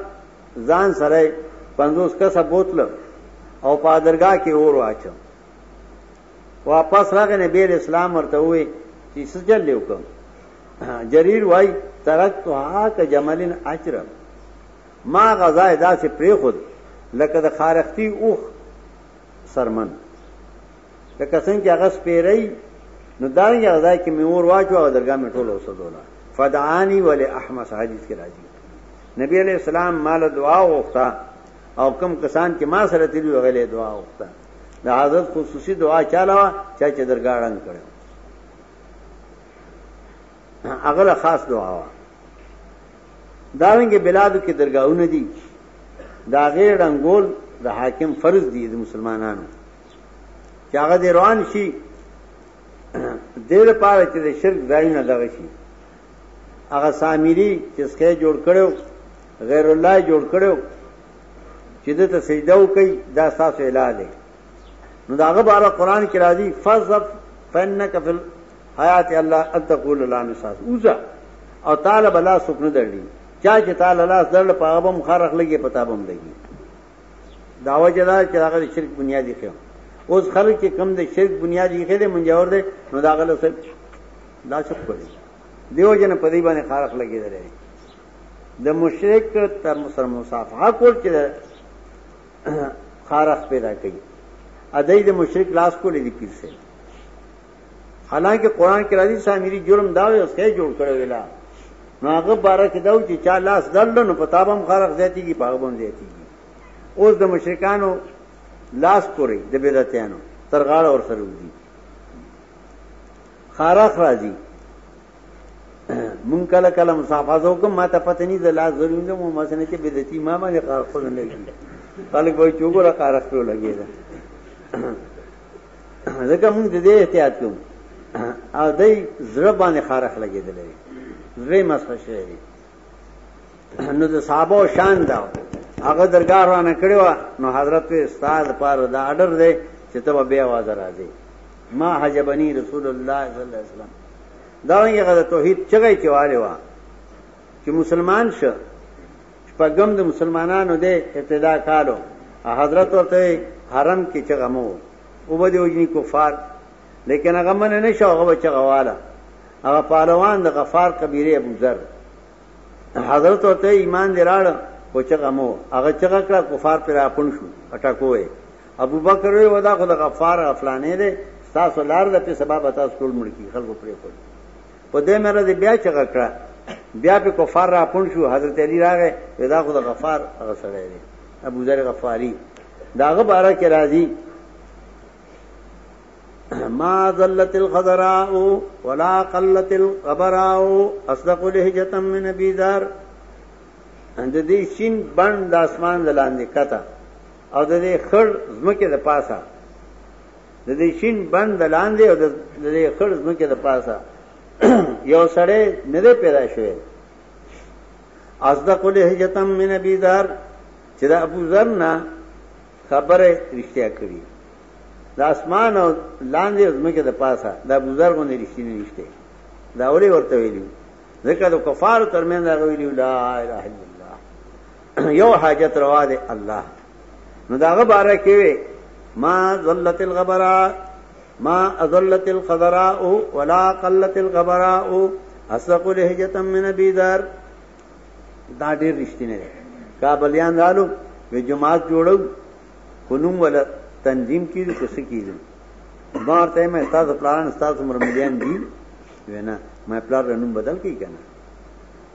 ځان سره یې پنځوس کسه بوتله او په ادرګاه کې اور واچو واپس راغی نبی علیہ السلام ورته وې چې څه چل لیو کوم جریر وای ترکتها ک جملن اچرم ما غذا ادا سے پری خود لکه د خارختی اوخ سرمن لکه څنګه چې هغه سپیرای نو دا یې هغه ځای کې مې اور واچو او درګه مې ټول وسدوله فدعانی ول احمس حدیث کې راځي نبی علیہ السلام مال دعا وغوښته او کم کسان چې ما سره تیری وغلې دعا وغوښته د حضرت خصوصي دعا چاله وا چا چې درګاړن کړو هغه خاص دعا وا داوینګه بلادو کې درگاہونه دي دا غیر رنگول د حاکم فرض دي د مسلمانانو چې هغه دې روان شي دې لپاره چې د شرک ځای نه دغه شي هغه سامری چې څخه جوړ کړو غیر الله جوړ کړو چې د ته سجده وکي دا تاسو اله دی نو داغه بار قرآن کې راځي فذف فنک فی حیات الله ان تقول لا نساس اوزا او تعالی بلا سکن درلی چا چې تعالی لاس درل په هغه مخ رخ لګي پتا بم لګي داوا جدا چې هغه شرک بنیادی خو اوس خلک چې کم د شرک بنیادی خې دې منجور دې نو دا غلط څه دا څه کوي دیو جن په دې باندې خارق لګیدل د مشرک تر مسلمان مصافحه کول چې خارق پیدا کوي ادای د مشرک لاس کولې دي پیر سره حالانکه قران کې راځي سامری جرم دا وي اوس کې جوړ کړو ویلا نو هغه باره کې دا و چې چا لاس درل نو په تابم خرق زیاتی کی پاغه بم زیاتی کی اوس د مشرکانو لاس پورې د بدعتانو تر غاړه ور سره ودی خارخ راځي مونږ کله کله مصافحه وکم ما ته پته نه زلا ضروري ده مو مسنه کې بدعتي ما باندې خارخ نه لګي خلک وای چوغره خارخ ته لګي ځکه موږ د دې احتیاط کوو او دای زړه باندې خارخ لګېدلې زړه مسخ شوی نو د صحابه شان دا هغه درګار را نه کړو نو حضرت استاد پر دا اډر دی چې ته به आवाज راځي ما حجبني رسول الله صلی الله علیه وسلم دا یې غو توحید چغې چواله وا چې مسلمان شه شپږم د مسلمانانو دی ابتدا کالو حضرت ورته حرم کې چغه مو وبد وجنی کفار لیکن هغه من نه شو هغه چغه والا هغه پهلوان د غفار کبیره ابو ذر حضرت ورته ایمان دی راړ او چغه مو هغه چغه کړه کفار پر اپن شو اٹکوې ابو بکر وی ودا خو د غفار افلانې دی تاسو لار د په سبب تاسو ټول ملکی خلکو پرې کول په دې مره دې بیا چغه کړه بیا په کفار را پون شو حضرت علی راغې ودا خو د غفار هغه سره دی ابو ذر غفاری داغه بارا کې راځي ما ذلت الخضراء ولا قلت الغبراء اصدق لهجه من نبی دار اند دې شین بند د اسمان لاندې کته او د دې خړ زمکه د پاسه د دې شین بند لاندې او د دې خړز مکه د پاسه یو سړی نه دی پیدا شوی اصدق له جتم من ابي ذر چې د ابو ذر نه خبره رښتیا کړي د اسمان او لاندې زمکه د پاسه د ابو ذر غونې رښتینی نشته دا اوري ورته ویلو ځکه د کفار ترمن دا ویلو لا اله الا الله یو حاجت روا دی الله نو داغه باره کې وي ما ذلت الغبرا ما اذلت القدرا او ولا قلت الغبرا او اسق لهجه من ابي ذر دا ډېر رښتینه دی کابلیان رالو وی جماعت جوړو خنوم ولا تنظیم کیږي څه څه کیږي ما ته مې استاد پلان استاد مرمدیان دی وینا مې پلان رنوم بدل کی کنه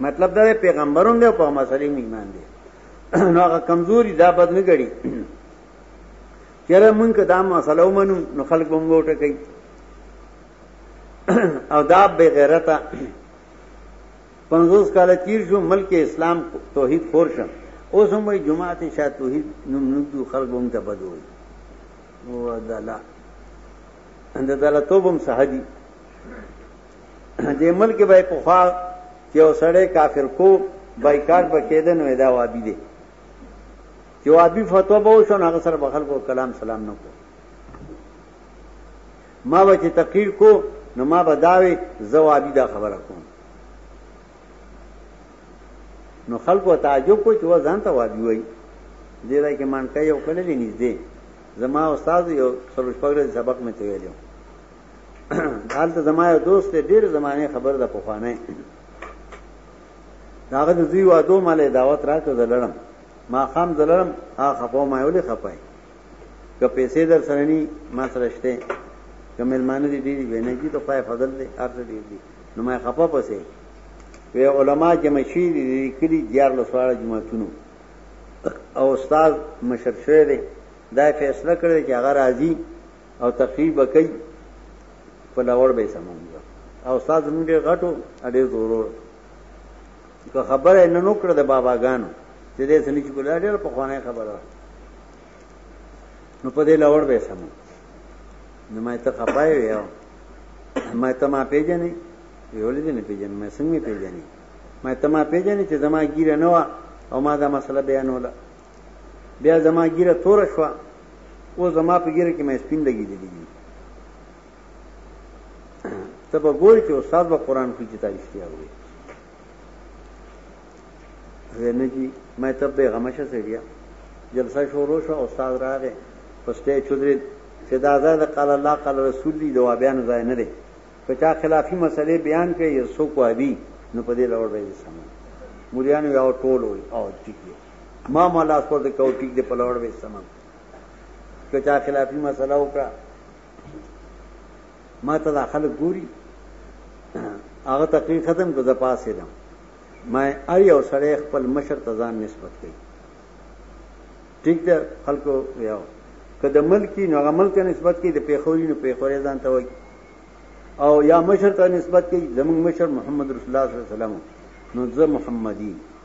مطلب دا پیغمبرون دی په مسلې ایمان دی نو هغه کمزوري دا بد نه غړي چیرې مونږ دا مسله ومنو نو خلک به مونږ وټه کوي او دا بے غیرته پنځوس کال تیر شو ملک اسلام توحید خور شو اوس هم وي جماعت شاه توحید نوم نوم دو خلک هم ته بدوي او دلا اند دلا توبم سهدي دې ملک به په خوا چې وسړې کافر کو بایکاټ بکیده نو دا وابي دي چې وابي فتوا به وشو هغه سره بخل کو کلام سلام نه کو ما به چې تقریر کو نو ما به داوي زوابي دا خبره کوم نو خلکو تعجب کو چې و ځان ته وابي وای دې راي کې مان کوي او کله نږدې زما استاد یو سروش پګره سبق مې ته ویلو حالت زما یو دوست دی ډیر زمانه خبر ده په خوانه داغه د زی وادو مالې دعوت راکړ دلړم ما خام دلړم آ خپو ما یولې خپای که پیسې در سره ني ما سره شته که ملمانه دي ډیر وینه کی ته پای فضل دي ارته ډیر دي نو ما خپه پسې وی علما جمع شي دي کلی دیار لسواړه جمعتونو او استاد مشر شوی دی دا فیصله کړی چې هغه راځي او تقریب به کوي په لوړ به سمونږه او استاد موږ ډېر غټو ډېر زورور که خبره نه نو کړه د باباګانو چې دې سني چې ګل ډېر په خوانه خبره نو په دې لوړ به سمو نو ما ته خپای ویو ما ته ما پیژنې ویول دې نه پیژنې ما څنګه پیژنې ما ته ما پیژنې چې زما ګیره نه و او ما دا مسله بیانوله بیا زما ګیره توره شوه اوس زما په ګیره کې مې سپین لګېدلي دي ته به ګورې چې استاد به قرآن ښي چې تا رښتیا ووایي زه نه جي ما ته بېغمه شه سړیه جلسه شروع شوه استاد راغی په سټیج چودرېد چې دا ځای د قال الله قال رسول دی د وابیانو ځای نه دی که چا خلافي مسلې بیان کړي یو څوک وابي نو په دې لور به یې سمه مليانو یو ټول وي او ټیک ما ما لاس پر دې کو ټیک دې په لوړ وې سمم که چا خلافي مسله وکړه ما ته دا خلک ګوري هغه تقریر ختم کو د پاسې دم ما ار یو سړی خپل مشر ته ځان نسبت کړي ټیک ده خلکو یو که د ملکی نو هغه ملک نسبت کړي د پیښوري نو پیښوري ځان ته وایي او یا مشر ته نسبت کړي زمونږ مشر محمد رسول الله صلی الله علیه وسلم نو زه محمدی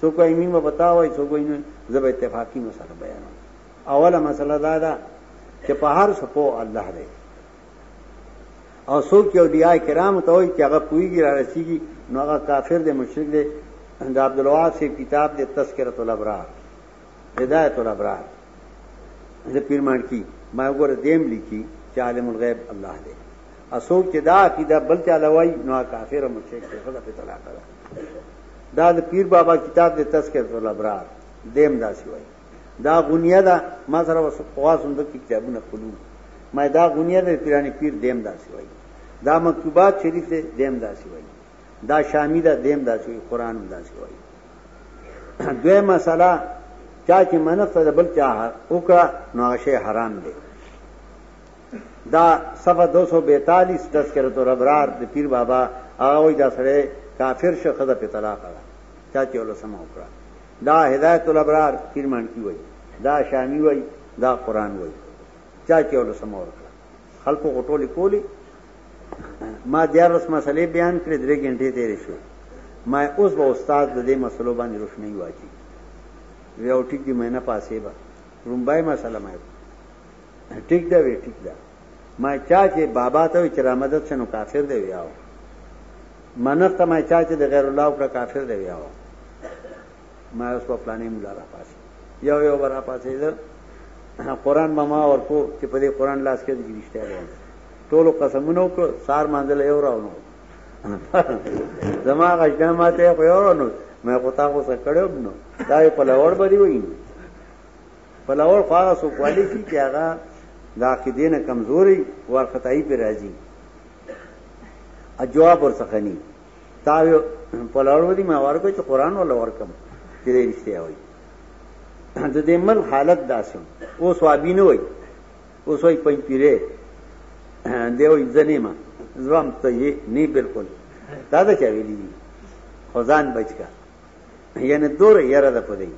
څوک یې نیمه پتا وای څوک یې نه زب اتفاقی مسله بیان اوله مسله دا ده چې په هر څه په الله دی او څوک یو دی آی کرام ته وای چې هغه پویږي را رسیږي نو هغه کافر دی مشرک دی د عبد الواسع کتاب د تذکرۃ الابرار هدایت الابرار د پیرمان کی ما وګوره دیم لیکي چې عالم الغیب الله دی اسوک چې دا عقیده بل چا لوي نو کافر او مشرک دی خدا په طلاق ده دا د پیر بابا کتاب د تذکرۃ الابرار دیم دا سی وای دا غنیه دا ما سره واسوم د کتابونه خلو ما دا غنیه د پیرانی پیر دیم دا سی وای دا مکتوبات شریف دې دیم دا سی وای دا شامی دا دیم دا سی قرآن دا سی وای دوی مسله چا چې منښت د بل چا وکړه نو هغه شی حرام دی دا صفه 242 تذکرۃ الابرار د پیر بابا هغه وای دا سره کافر شخص د په طلاق را چا چې ول سم وکړه دا هدایت الابرار پیر مان کی وای دا شامی وای دا قران وای چا چې ول سم وکړه خلق غټول کولی ما دیارلس مسلې بیان کړې درې ګنټې تیرې شوې ما اوس به استاد د دې مسلو باندې روشنی واچي وی او ټیک دی مې نه پاسې به رومبای مسله مې ټیک دا وی ټیک دا ما چا چې بابا ته چې را مدد شنو کافر دی ویاو منښت ما چا چې د غیر الله پر کافر دی ویاو ما اوس په پلانې مولا را پاسې یو یو برا پاسې ده قران به ما ورکو چې په دې قران لاس کې دې رښتیا دی ټول قسمونه کو سار مانځل یو راونو زما غشنا ماته خو یو راونو مې کوتا کو څه کړو نو دا په لور باندې وایي په لور خو هغه سو کوالټي چې هغه د عقیدې نه کمزوري ورختای په راځي اجواب ورڅخني تا یو په لړو دي ما ورکو چې قران ولا ورکم چې دې رښتیا وایي د دې مل حالت داسم او سوابی نه وایي او سوې پنځ پیره دی وایي ځنې ما زوام ته یې نه بالکل دا دا چا ویلي خدان بچکا یعنی دور یره ده پدې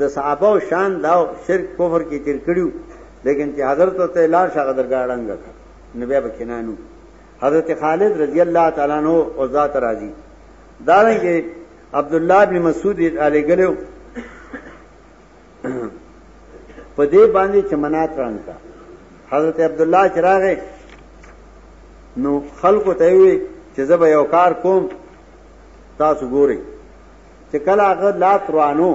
د صحابه او شان دا شرک کفر کې تیر کړیو لیکن چې حضرت ته لاړ شغه درګاړنګ نبی بکنانو حضرت خالد رضی الله تعالی عنہ او ذات راضی دا رنګه عبد الله بن مسعود علی ګلو په دې باندې چې منات رنګ کا حضرت عبد الله چراغه نو خلکو ته وی چې زه به یو کار کوم تاسو ګورئ چې کله هغه لا ترانو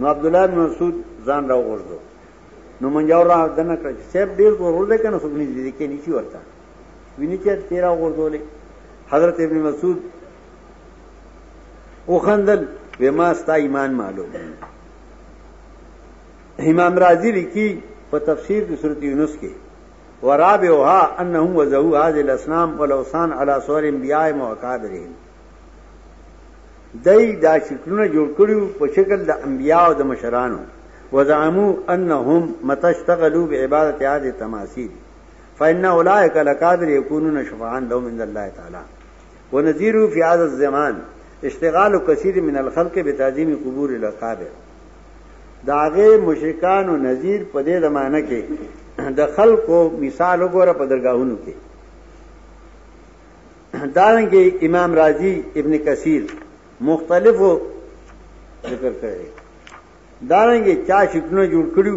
نو عبد الله بن مسعود ځان راوغورځو نو منجاور را دنه کړ چې سیب ډیر ورول کنه سګنی دي کې نشي ورته ویني چې تیرا غورځولې حضرت ابن مسعود وخندل وما ستا ایمان معلوم امام رازی لیکي په تفسیر د سورۃ یونس کې ورابعها انهم وزهو هذه الاصنام والاوثان على صور انبیاء واکابرهم دای دا شکلونه جوړ کړیو په شکل د انبیاء او د مشرانو وزعمو انهم متشتغلوا بعبادت هذه التماثيل فإن أولئك لقادر يكونون شفعاء لهم عند الله تعالى ونذيره في هذا الزمان اشتغال كثير من الخلق بتعظيم قبور الأقابر داغه مشرکان او نذیر په دې زمانہ کې د خلکو مثال وګوره په درگاهونو کې دارنګه امام رازی ابن کثیر مختلفو ذکر کړی دارنګه چا شپنو جوړ کړیو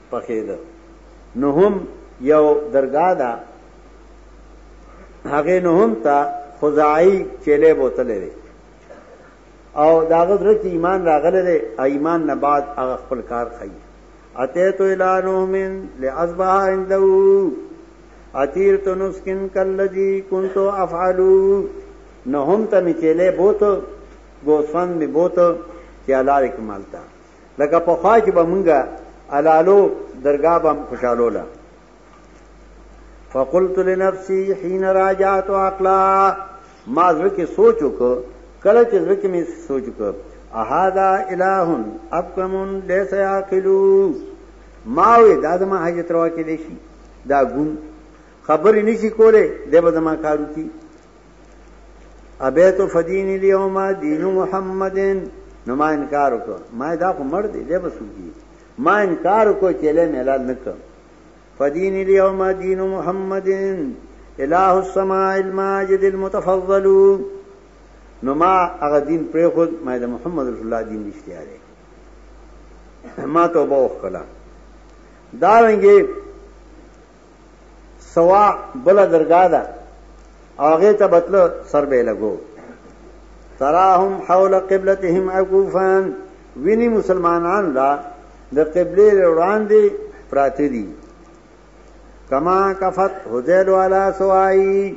پخېده نو هم یو درګاه ده هغه نو هم تا خدای چيله بوتلې دي او داغه زړه کې ایمان راغله دي ایمان نه بعد هغه خپل کار کوي اته تو اعلانو من لازبا عنده اتیر تو نسکن کلذي كنت افعلو نو هم ته چيله بوت ګوسفند می بوت چې الله رکمالتا لکه په خوا کې به مونږه علالو درگاه به خوشالو لا فقلت لنفسي حين راجعت عقلا ما زړه کې سوچ وکړ کله چې زړه کې مې سوچ وکړ احادا الہ ابکمون لیس یاقلو ماوی دا زما حاجت روا کې دی شي دا ګون خبرې نشي کوله د به زما کارو کی ابیت فدین الیوم دین محمد نو ما انکار وکړ ما دا خو مړ دی دی بسوږي ما انکار وکړ چې له ملال نکړ فدین الیوم دین محمد الہ السماء الماجد المتفضل نو ما هغه دین پرې خو ما د محمد رسول الله دین رښتیا دی ما توبه وکړه دا رنګه سوا بل درگاه ده او هغه ته بتل سر به لګو تراهم حول قبلتهم عقوفان ویني مسلمانان لا د قبله وړاندې پراته دي کما کفت حذیل والا سوای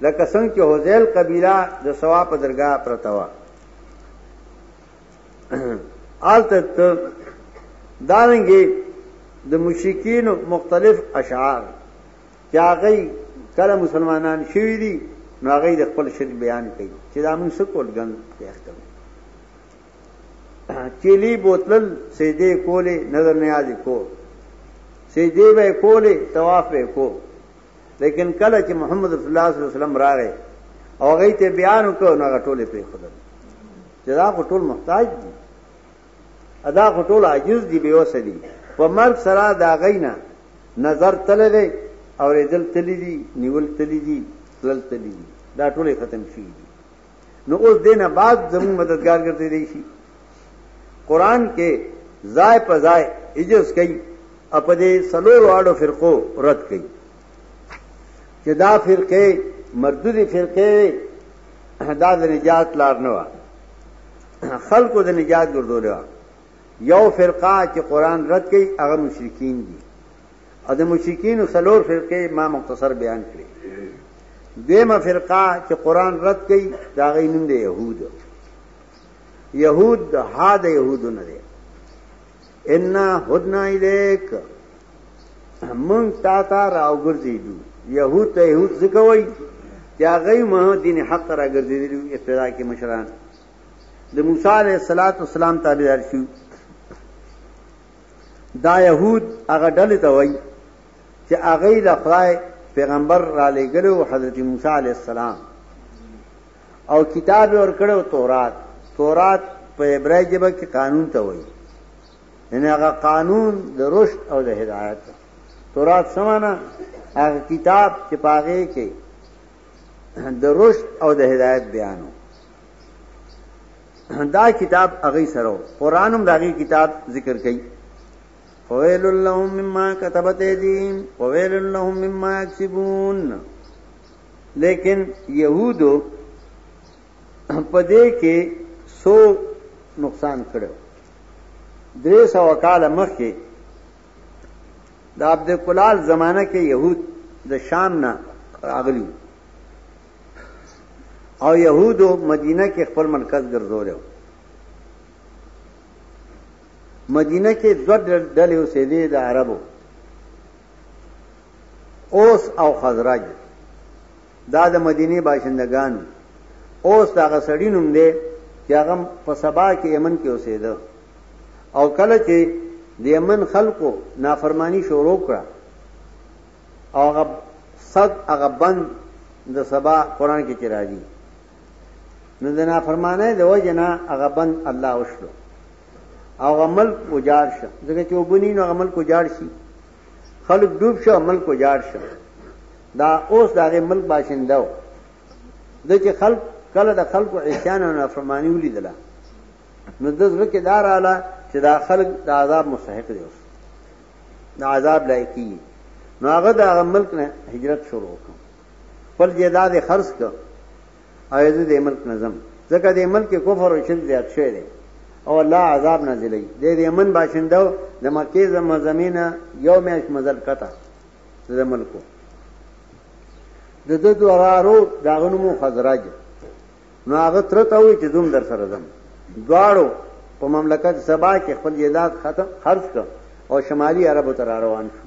لکه څنګه چې حذیل قبیله د سوا په درگاه پرتوا آلته ته دارنګي د مشرکین مختلف اشعار چې هغه کله مسلمانان شوی دي نو هغه د خپل شرک بیان کوي چې دا موږ څه کول ګن اختم چيلي بوتل سیدې کولې نظر نیاز کو سیدې به کولې طواف به کو لیکن کله چې محمد رسول الله صلی الله علیه وسلم راغی او هغه ته بیان وکړ نو هغه ټوله پرې خدای چې دا خو ټول محتاج دي ادا خو ټول عاجز دي به وسه دي په مرګ سره دا غینا نظر تللی دی او ریدل تللی دی نیول تللی دی تلل تللی دی دا ټول ختم شي دي نو اوس دینه بعد زموږ مددگار ګرځي دی شي قران کې ځای په ځای اجز کوي اپدې سلور واړو فرقو رد کوي چې دا فرقه مردودي فرقه دا د نجات لار نه و خلکو د نجات ګرځول و یو فرقه چې قران رد کړي هغه مشرکین دي او د مشرکین څلور فرقه ما مختصر بیان کړي دیمه فرقه چې قران رد کړي دا غي نوم دی يهود يهود هاده يهودونه دي ان هدنا الیک مونږ تا ته راوګرځیدو يهود ته يهود زکوي چې هغه مه دین حق راګرځیدلو ابتدا کې مشران د موسی علیه السلام تابعدار شو دا يهود هغه ډلې ته وای چې هغه له خدای پیغمبر را لېګلو حضرت موسی علیه السلام او کتاب ورکړو تورات تورات په عبرای جبه کې قانون ته وایي ان هغه قانون د رشد او د هدایت تورات سمانا هغه کتاب چې پاغه کې د رشد او د هدایت بیانو دا کتاب هغه سره قران هم دغه کتاب ذکر کړي فویل لهم مما كتبت ايديهم وويل لهم مما يكسبون لیکن یهودو په دې کې سو نقصان کړو درې سو کال مخکې د عبد کلال زمانہ کې يهود د شام نه اغلی او يهودو مدینه کې خپل مرکز ګرځول مدینه کې دوه ډلې اوسېدې د عربو اوس او خزرج دا د مدینه باشندگانو اوس دا غسړی نوم دی چې هغه په سبا کې یمن کې اوسېده او کله چې د یمن خلکو نافرمانی شروع کړه او هغه صد هغه بند د سبا قران کې چې راځي نو د نافرمانه د وجه نه هغه بند الله وشلو او هغه ملک وجار شو ځکه چې وبني نو هغه ملک وجار شي خلک ډوب شو ملک وجار شو دا اوس دغه ملک باشنده و د چې خلک کله د خلکو عصيان او نافرمانی ولیدله نو د زړه کې دار اعلی چې دا خلک د عذاب مستحق دي اوس د عذاب لایقي نو هغه د ملک نه هجرت شروع وکړ خپل جیداد خرڅ کړ او زه د ملک نظم ځکه د ملک کفر او شرک زیات شوی دی او الله عذاب نازلوي د دې من باشنده د مکه زم زمينه یو میاش مزل کته د ملکو د د دوارو داغنو مو خزراج نو هغه تر ته وي چې دوم در سره زم دواړو په مملکت سبا کې خپل جیداد ختم خرج کړ او شمالي عربو تر روان شو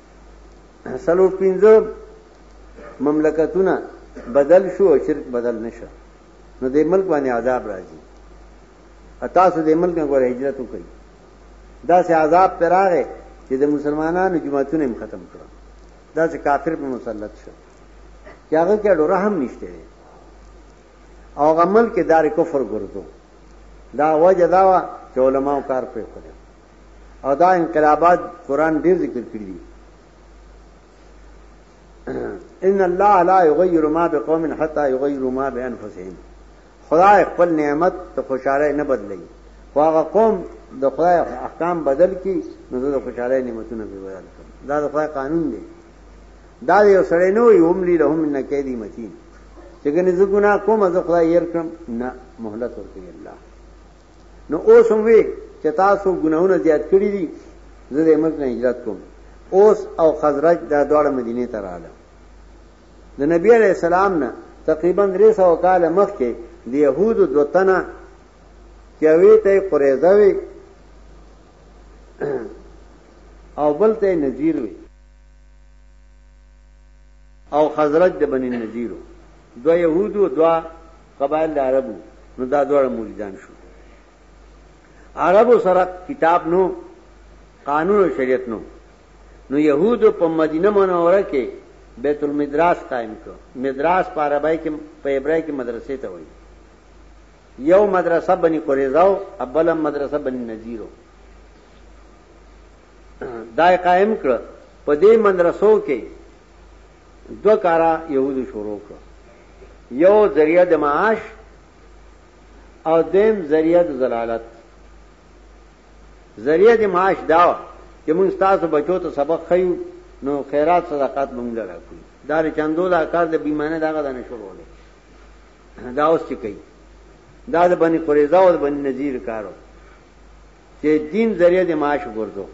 سلور پنځه مملکتونه بدل شو او شرک بدل نشو نو د ملک باندې عذاب راځي تاسو د ملک نه غوړې هجرت وکړي دا سه عذاب پراغه چې د مسلمانانو جماعتونه هم ختم کړو دا چې کافر په مسلط شو چې هغه کې ډوره هم نشته او غمل کې دار کفر ګرځو دا وجه دا چې علماو کار پرې کړو او دا انقلابات قران ډیر ذکر کړی دي ان الله لا یغیر ما بقوم حتا یغیر ما بانفسهم خدای خپل نعمت ته خوشاله نه بدلی خو هغه قوم د خدای احکام بدل کی نو د خوشاله نعمتونه به بدل کړي دا د خدای قانون دی دا یو سړی نه وي هم لیله هم نه کېدی متین چې ګنې زه ګناه کوم زه خدای یې کړم نه مهلت ورکړي الله نو اوس هم وی چې تاسو ګناهونه زیات کړی دي زه د مکه نه هجرت کوم اوس او خزرج دا دواړه مدینه ته رااله د نبی علی السلام نه تقریبا 300 کال مخکې د يهودو دوتنه چې وی ته قریزه وی او بل ته نذیر وی او خزرج د بنی نذیرو دو يهودو دوا قبایل د عربو نو دا دواړه مریدان شو عربو سره کتاب نو قانون او شریعت نو نو يهودو په مدینه منوره کې بیت المدراس قائم کړ مدراس په عربی کې په عبرای کې مدرسې ته وایي یو مدرسه بنی قریظه او ابل مدرسه بنی نذیر دا قائم کړ په دې مدرسو کې دو کارا یهودو شروع کړ یو ذریعہ د معاش او دیم ذریعہ د زلالت ذریعہ د معاش دا چې موږ تاسو بچو ته سبق خیو نو خیرات صدقات موږ لرا کوي دا چندو دا کار د بیمانه داغه دنه شروع دی دا اوس چې کوي دا د بنی قریظه او د بنی نذیر کارو چې دین ذریعه د معاش وګرځو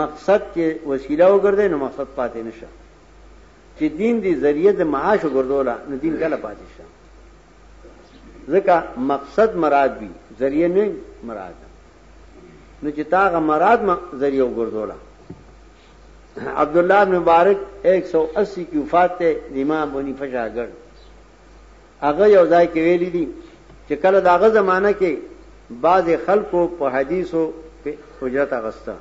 مقصد چې وسیله وګرځي نو مقصد پاتې نشه چې دین دی ذریعه د معاش وګرځولا نو دین کله پاتې شه ځکه مقصد مراد وي ذریعه نه مراد نو چې تاغه مراد ما ذریعہ وګرځولا عبد الله بن مبارک 180 کی وفات ته امام بنی فشاګر هغه یو ځای کې ویلي دي چې کله د هغه زمانہ کې بعضې خلکو په حدیثو اجرت اغسته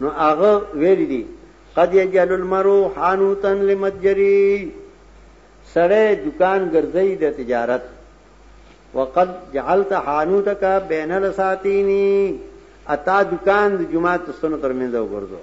نو هغه ویلي دي قد یجعل المرو حانوتا لمتجری سړی دکان ګرځي د تجارت وقد جعلت حانوتک بین الساتینی اتا دکان د جمعه تستنو ترمنځ وګرځو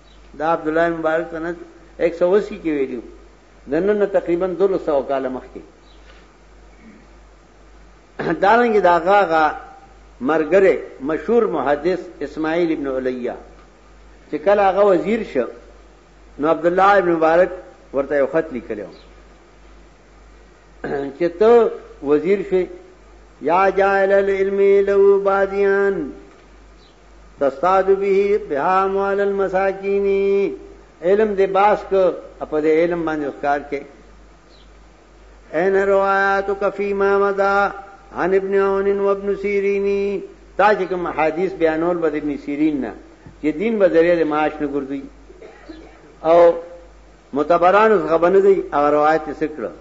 دا عبدالله ابن مبارک سنه ایک سو اسی کې ویلي د نن نه تقریبا دولس سوه کاله مخکې دارنګې د هغه هغه ملګری مشهور محدث اسماعیل ابن علیه چې کله هغه وزیر شو نو عبدالله ابن مبارک ورته یو خط لیکلی و چې ته وزیر شوې یا جاهل العلم له بادیان تستاد به بها اموال المساکین علم دې باس کو په دې علم باندې وکړ کې ان روایات کفی ما مدا عن ابن عون و ابن سیرین تا چې کوم حدیث بیانول بد ابن سیرین نه چې دین به ذریعہ معاش نه ګرځي او متبران غبنه دی هغه روایت څخه کړو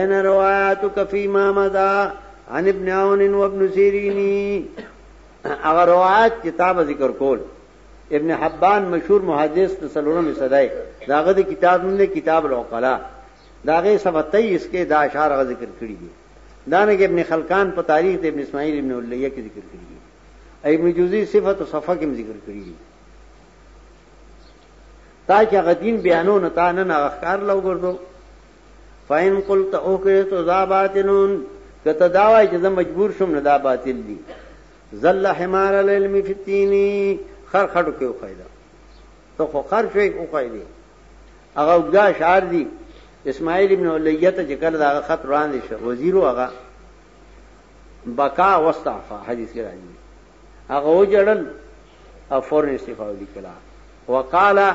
ان روایاتک فیما مدا عن ابن عون و ابن سیرینی اگر روایت کتاب ذکر کول ابن حبان مشهور محدث د سلورمې صدای داغه د کتاب نوم دی کتاب العقلاء داغه صفحه 23 کې دا اشاره ذکر کړی دی دانه کې ابن خلقان په تاریخ د ابن اسماعیل ابن الیه کې ذکر کړی دی ابن جوزی صفت او صفه کې ذکر کړی دی تا چې غدین بیانونه تا نه نه اخکار لوګردو فاین قلت او که تو ذا باطلون که ته دا وای چې زه مجبور شوم نه دا باطل دي زل حمار العلم فتینی خر خړو کې وخایدا ته خو خر شوی وخایدي هغه وګدا شعر دي اسماعیل ابن الیته چې کله دا خط وړاندې شو وزیرو هغه بقا واستعفا حدیث کې راځي هغه وجړل او فورن استعفا ولیکلا وقالا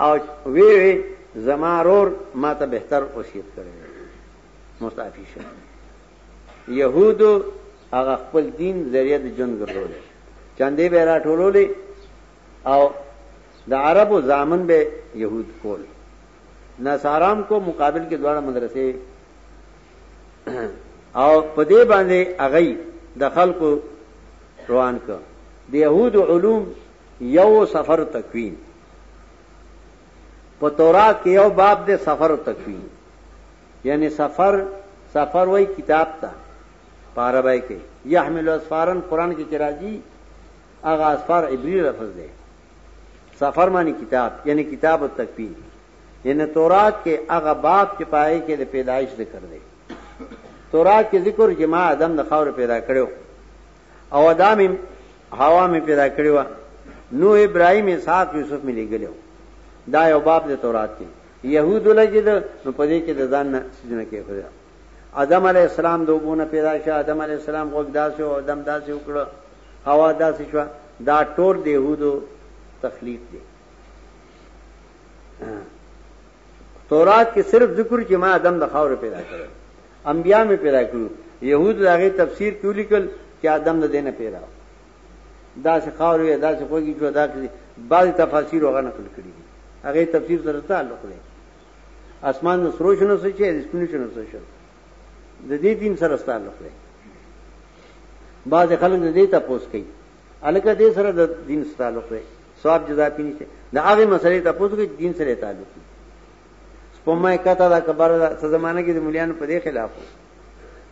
او وی وی زما رور ما ته بهتر وصیت کړی مستعفی شو يهودو هغه خپل دین ذریعہ د جون ګرځول چاندې به را ټولولې او د عربو زامن به يهود کول نصارام کو مقابل کې دواړه مدرسې او په دې باندې هغه د خلکو روان کړ د يهودو علوم یو سفر تکوین په تورات کې یو باب د سفر تکوین یعنی سفر سفر وای کتاب ته پاره وای کې يحمل اسفارن قران کې چې راځي هغه اسفار عبری لفظ دی سفر معنی کتاب یعنی کتاب التکوین یعنی تورات کې هغه باب چې پای کې د پیدایش ذکر دی تورات کې ذکر چې ما آدم د خاور پیدا کړو او آدم هوا می پیدا کړو نو ابراهیم اسحاق یوسف می لګلو دا یو باب د تورات کې يهود لګید نو پدې کې د ځان نه سجنه کې خدا آدم علی السلام دوبونه پیدا شو آدم علی السلام غوږ داسې او آدم داسې وکړو هوا داسې شو دا ټول د يهودو تخلیق دی تورات کې صرف ذکر چې ما آدم د خاور پیدا کړ انبیا مې پیدا کړو يهود داغه تفسیر کیو لیکل چې آدم د دینه پیدا دا څه خاور وي دا څه کوي چې دا کې بعض تفاسیر هغه نقل کړی دي هغه تفسیر سره تعلق لري اسمان نو سروش نو څه چې سپینو شنو څه شو د دې دین سره تعلق لري بعض خلک دې ته پوس کوي الکه دې سره د دین تعلق دی ثواب جزا پی نشته دا هغه مسلې ته پوزو کې دین سره تعلق دی سپمای کته دا کبره دا څه زمانہ کې د مليانو په دې خلاف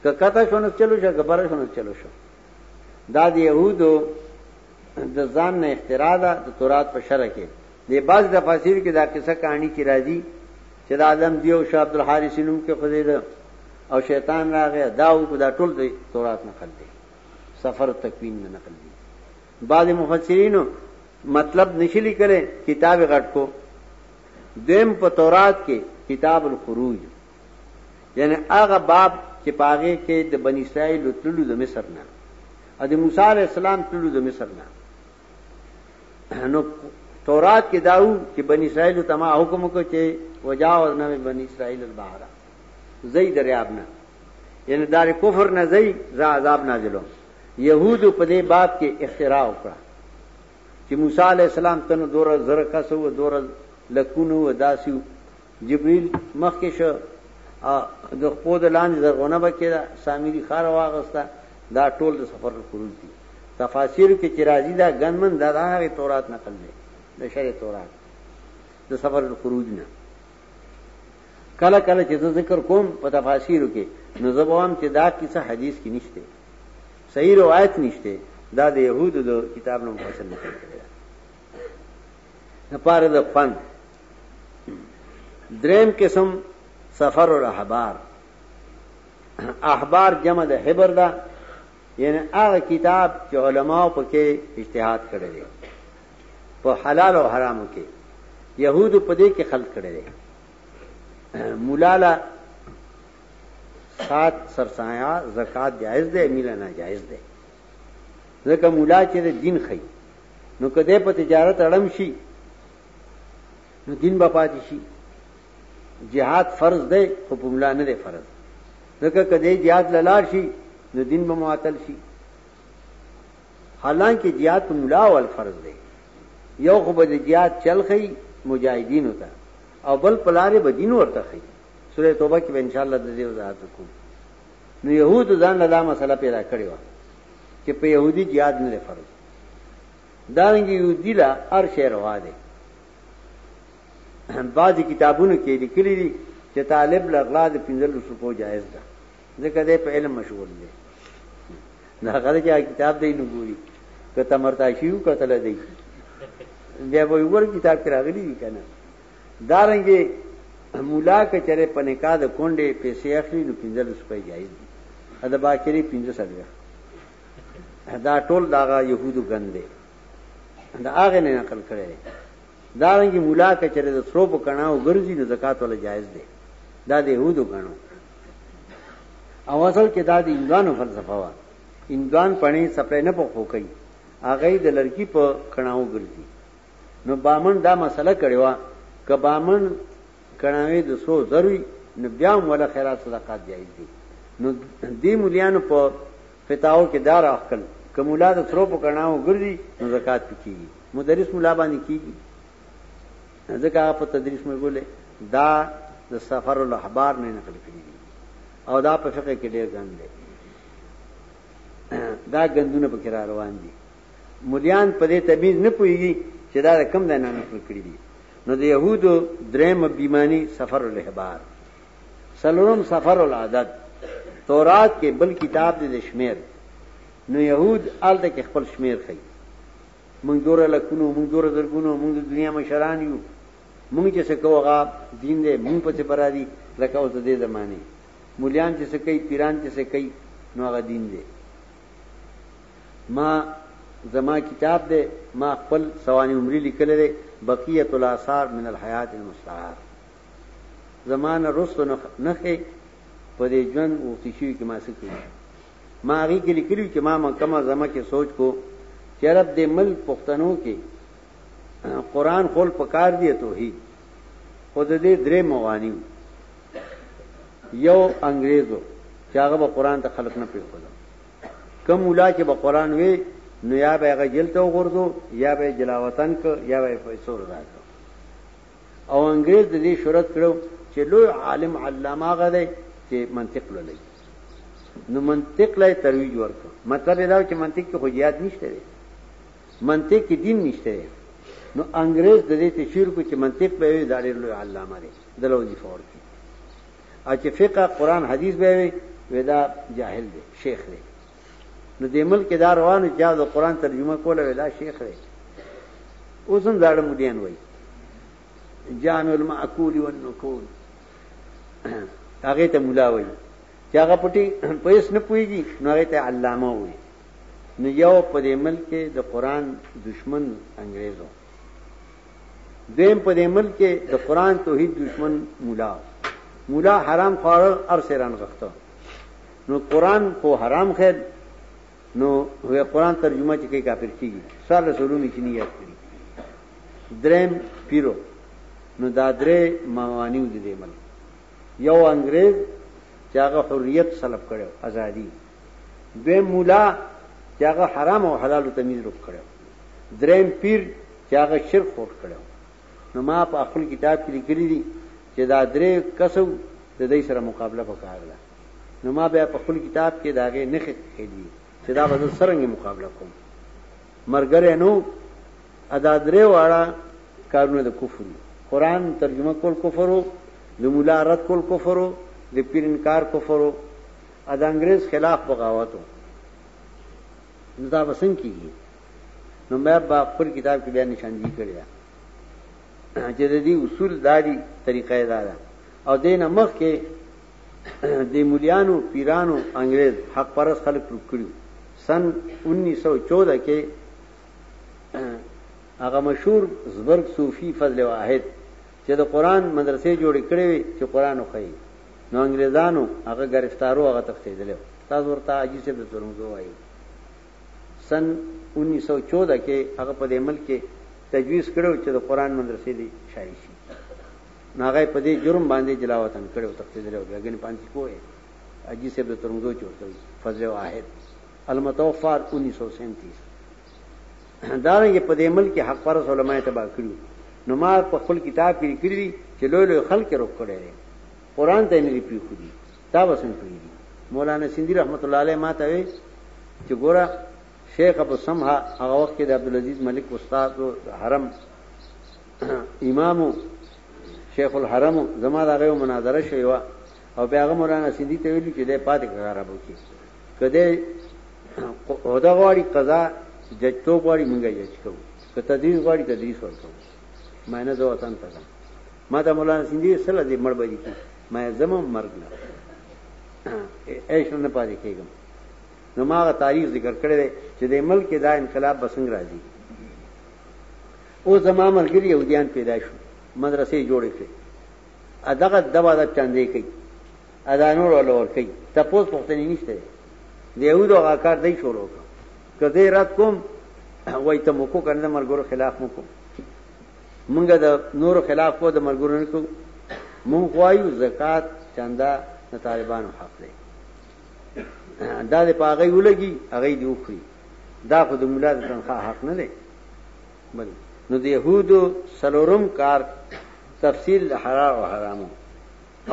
که کته شونه چلو شه کبره شونه چلو شه دا د يهودو د ځان نه اختراع ده د تورات په شرع کې د بعض د فاسیر کې دا قصه کہانی کی راځي چې د عالم دیو شاه عبد الحارث نوم کې خدای ده او شیطان راغی دا او دا ټول د تورات نه خل دی سفر تکوین نه نقل دي بعض مفسرینو مطلب نشي لیکلی کتاب غټ کو دیم په تورات کې کتاب الخروج یعنی هغه باب چې پاغه کې د بنی اسرائیل تللو د مصر نه ا د موسی علی السلام تللو د مصر نه نو تورات کې داو چې بنی اسرائیل ته ما حکم وکړ چې وجاوز نه بنی اسرائیل البحر زئی دریاب نه یعنی دار کفر نه زئی ز عذاب نازلو یهود په دې باب کې اختراع وکړه چې موسی علی السلام تنو دور زر کسو دور لکونو وداسیو جبريل مخ کې شو د خپل د لاندې زرغونه بکیدا سامری خار واغستا دا ټول د سفر خروج دي تفاسیر کې چې راځي دا ګنمن دا هغه تورات نقل دی د شریعت تورات د سفر خروج نه کله کله چې زه ذکر کوم په تفاسیرو کې نو زه به هم چې دا کیسه حدیث کې نشته صحیح روایت نشته دا د يهودو د کتاب نوم فصل نه کړی نه پاره د فن دریم قسم سفر الاحبار احبار جمع د حبر دا یعنی هغه کتاب چې علما په کې اجتهاد کړی دی په حلال او حرامو کې يهودو په دې کې خلق کړی دی مولالا سات سرسایا زکات جائز ده میله نه جائز ده ځکه مولا چې دین خي نو کده په تجارت اړم شي نو دین به پاتې شي جهاد فرض دی خو په ملا نه دی فرض ځکه کدی جهاد لاله شي نو دین به معطل شي حالانکه جهاد په ملا ول فرض دی یو خو به جهاد چلخی مجاهدین وتا او بل پلارې به دین ورته خي سوره توبه کې به ان شاء الله د دې وضاحت وکړو نو يهود ځان له دا مسله پیدا کړې و چې په يهودي جهاد نه فرض دا رنګ يهودي لا هر شی روا دی بعضی کتابونو کې لیکلي دي چې طالب لغلا د 15 روپو جایز ده ځکه دې په علم مشغول دی نه هغه چې کتاب دی نه ګوري که تمرتا شیو کتل دی بیا به ور کتاب کې راغلي دي کنه دارنګي مولا کچره په نکاح د کونډې پیسې اخلي نو 15 روپۍ جایز دي ادا باکری 1500 دا ټول داغه يهودو ګندې دا هغه نه نقل کړی دی دا رنګي مولا کچره د سرو په کڼاو ګرځي نو زکات ولا جایز دی دا د يهودو غنو او اصل کې دا د ایندوانو فلسفه و ایندوان پڼې سپړې نه په خوکې هغه د لړکی په کڼاو ګرځي نو بامن دا مسله کړې و ک بامن کڼاوي د سو زروي نو بیا هم ولا خیرات صدقات جایز دي نو دې مليانو په فتاوو کې دا راخکل که مولا د ترو په کڼاو ګرځي نو زکات پکېږي مدرس مولا باندې کېږي ځکه هغه په تدریس مې ګولې دا د سفر الاحبار نه نقل کړی دي او دا په فقه کې ډېر ګند دی دا ګندونه پکې را روان دي مليان په دې تمیز نه پويږي چې دا کم نه نه نقل کړی دي نو د يهودو درېم بیمانی سفر الاحبار سلورم سفر العدد تورات کې بل کتاب دی د شمیر نو يهود آلته کې خپل شمیر خي موږ دوره لکونو موږ دوره درګونو موږ د دنیا مشران یو موږ چې څه کوغه دین دې موږ په څه برا دي لکه اوس دې زمانه مولیان چې څه کوي پیران چې څه کوي نو هغه دین دې ما زما کتاب دې ما خپل سوانی عمرې لیکل دي بقیت الاثار من الحیات المستعار زما نه رستو نخې په دې ژوند وختي شوي کې ما څه کړي ما هغې کې لیکلي چې ما مکمه زما کې سوچ کو چې رب دې ملک پښتنو کې قرآن خول پکار دی توحید خود دې درې موانیو یو انګريزو چې هغه به قرآن ته خلق نه پیښ کړو کم ولا چې به قرآن وی نو یا به هغه جیل ته وغورځو یا به جلاوطن کو یا به پیسو راځو او انګریز د دې شهرت کړو چې لوی عالم علامه هغه دی چې منطق لولي نو منطق لای ترویج ورکړ مطلب دا چې منطق کې خوجیات نشته دی منطق کې دین نشته دی نو انګریز د دې تشهیر کو چې منطق به وي دا ډېر لوی علامه دی د لوځي فور کې او چې فقہ قران حدیث به وي ودا جاهل دی شیخ دی نو دې ملک دا روانو چې د قران ترجمه کوله ویلا شیخ دی اوس هم زاړه مودیان وای جامع المعقول والنقول هغه ته مولا وای چې هغه پټي پیس نه پويږي نو هغه ته علامه وای نو یو په دې ملک کې د قران دشمن انګريزو دیم په دې ملک کې د قران توحید دشمن مولا مولا حرام خور ارسران غختو نو قران خو حرام خیر نو وې قران ترجمه چې کې کافر کیږي سر رسولو نه چني یاد کړی درم پیرو نو دا درې ماوانیو دي دې مل یو انګريز چې هغه حریت سلب کړو ازادي دوی مولا چې هغه حرام او حلال تمیز روک کړو دریم پیر چې هغه شرک خور کړو نو ما په خپل کتاب کې لیکلي دي چې دا درې کسو د دې سره مقابله وکړه نو ما بیا په خپل کتاب کې دا غي نخې کړې چې دا به څنګه مقابله کوم مرګره نو ادا درې واړه کارونه د کفر قرآن ترجمه کول کفرو د مولا رد کول کفرو د پیر انکار کفرو ادا انګريز خلاف بغاوت نو دا وسنګ کیږي نو مې په خپل کتاب کې بیا نشاندهي کړی دا چې د دې اصول داري طریقې دا ده او دینه مخ کې دی مولیانو پیرانو انګریز حق پرس خلک ټوب کړیو سن 1914 کې هغه مشهور زبرګ صوفي فضل واحد چې د قران مدرسې جوړې کړې وي چې قران وخی نو انګریزانو هغه گرفتارو هغه تختیدل تاسو ورته اجي څه به ترمزو وایي سن 1914 کې هغه په دې ملک کې تجویز کړو چې د قران مدرسې دی شایشي نو هغه په دې جرم باندې جلا وطن کړو تقتیدل او بګن پانتی کوه اجي صاحب د ترمذو چورته فضل واحد المتوفى 1937 دارنګه په دې ملک حق پر علماء تبا کړو نو ما په خپل کتاب کې لیکلي چې لوی لوی خلک روک کړي قرآن ته نه پیو خو دي تا وسن کړی دي مولانا سیندی رحمت الله علیه ما ته وی چې ګوره شیخ ابو سمحه هغه وخت کې د عبد العزيز ملک استاد حرم امام شیخ الحرم زما دا غو مناظره شوی و او بیا هغه مولانا سیندی ته ویل چې د پاتې کارا بو کې کده او دا غواړي قضا ججتو غواړي مونږه جج کوو که تدریس غواړي تدریس ورکو ما نه زه وطن ته ځم ما ته مولانا سیندی سره دې مړ بدی کی ما زمو مرګ نه ایش نه پاتې کېږم نو ما غا تاریخ ذکر کړی چې د ملک دا انقلاب بسنګ راځي اوس زما ملګري یهودیان پیدا شو مدرسې جوړې کړې ادغه دوا د چاندې کوي ادا نور ولور کوي تاسو پښتني نشته د یهودو هغه کار دی شروع کړ کله رات کوم وای ته مو کو کنه مرګورو خلاف مو کو مونږه د نور خلاف کو د مرګورو نه کو مونږ وایو زکات چندا د طالبانو حق دی دا د پاغي ولګي هغه دی وخی دا خو د مولا د تنخواه حق نه دی بل نو د يهودو سلورم کار تفصیل حلال او حرامو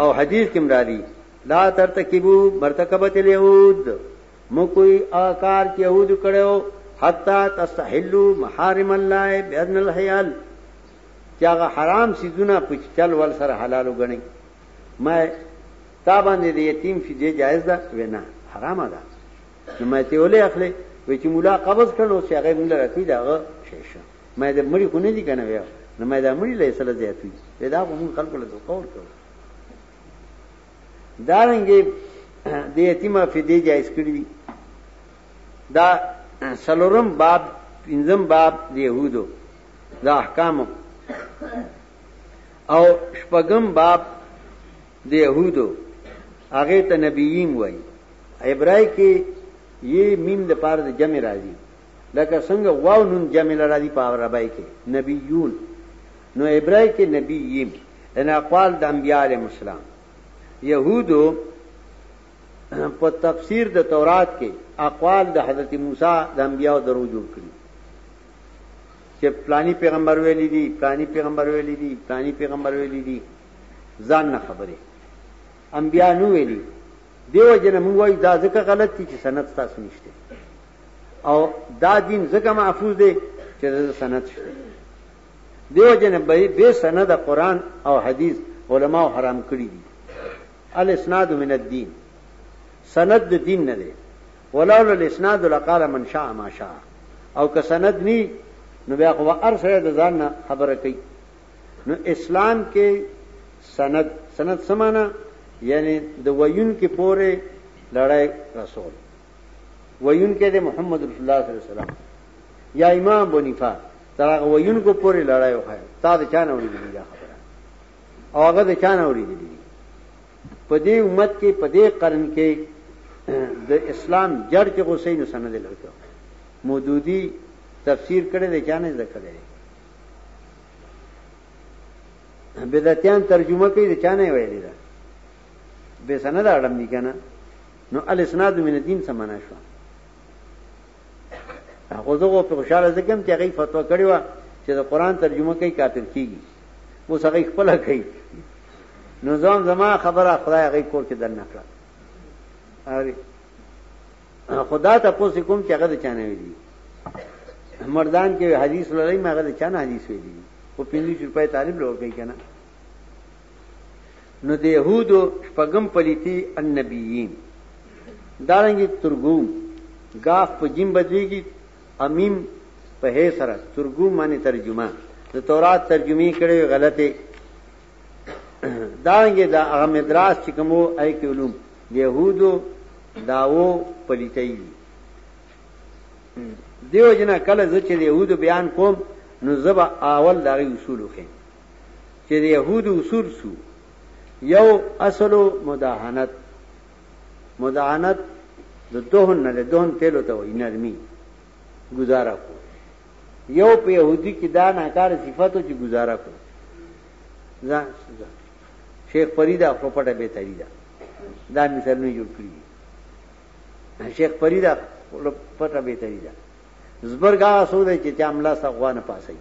او حدیث کې مرادي لا ترتکبو مرتکبت اليهود مو کوئی آکار چې يهود کړو حتا تستحلوا محارم الله باذن الحيال چې هغه حرام سيزونه په چل ول سره حلال وګڼي ما تا باندې د یتیم فدیه جایز ده وینا حرام ده نو ما ته ولې اخلي وې چې مولا قبض کړو چې هغه موږ راکې داغه شي شو ما دې مړی خو نه دي کنه وې نو ما دې مړی لې سره زیات وي وې دا موږ خلکو له دوه کول کړو دا رنګې دې یتیمه فدې جایز کړی دي دا سلورم باب پنځم باب د يهودو د احکامو او شپږم باب د یهودو هغه ته نبیین وای عبرای کې یی میم د پاره د جمع راځي لکه څنګه واو نون جمع لرادي په عربی کې نبیون نو عبرای کې نبیین ان اقوال د انبیاء علیهم السلام یهودو په تفسیر د تورات کې اقوال د حضرت موسی د انبیاء درو جوړ کړی چې پلانی پیغمبر ویلی دي پلانی پیغمبر ویلی دي پلانی پیغمبر ویلی دي ځان نه خبرې انبیا نو ویلي دیو جن موږ وایو دا ځکه غلط دي چې سند تاسو نشته او دا دین ځکه محفوظ دی چې د سند شته دیو جن به به سند قران او حدیث علما حرام کړی دي الاسناد من الدین سند د دین نه دی ولولا الاسناد لقال من شاء ما شاء او که سند نی نو بیا خو ارسره د ځان خبره کوي نو اسلام کې سند سند سمانا یعنی د ویون کې پوره لړای رسول ویون کې د محمد رسول الله صلی الله علیه وسلم یا امام بنیفا تر هغه ویون کو پوره لړای وخایو تا د چانه وړي دی دا خبره او هغه د چانه وړي دی په دې امت کې په دې قرن کې د اسلام جړ کې غوسې نو سند لړکو مودودی تفسیر کړي د چانه ذکر دی بدعتیان ترجمه کوي د چانه ویلي ده به سند اړم دي کنه نو الاسناد من الدين سمانا شو هغه زغه په خوشاله زکم چې هغه فتوا کړی و چې د قران ترجمه کوي کافر کیږي اوس هغه خپل کوي نو ځم زما خبره خدای هغه کور کې دنه کړه اره خدا ته پوسې کوم چې هغه د چانه ویلي مردان کې حدیث لري ما هغه د چانه حدیث ویلي او پنځه روپۍ طالب لور کوي کنه نو د يهودو شپږم پليتي النبيين دارنګي ترګوم غاف په جیم بدويږي امیم په هي سره ترګوم باندې ترجمه د تورات ترجمه کړي غلطه دانګه دا هغه مدراس چې کومو اې کې علوم د يهودو داو پلیتای دي دیو جنا کله زه چې د يهودو بیان کوم نو زبا اول دغه اصول خو چې د يهودو اصول سو یو اصل مداهنت مداهنت د دوهن نه له دوهن تیلو ته وای نرمي گزاره کو یو په يهودي کې دا ناکار صفاتو چې گزاره کو ځان شیخ فریدا خو پټه به تړي دا دا مثال نه جوړ کړی شیخ فریدا پټه به تړي دا زبرګا سوده چې چا ملا سغوانه پاسي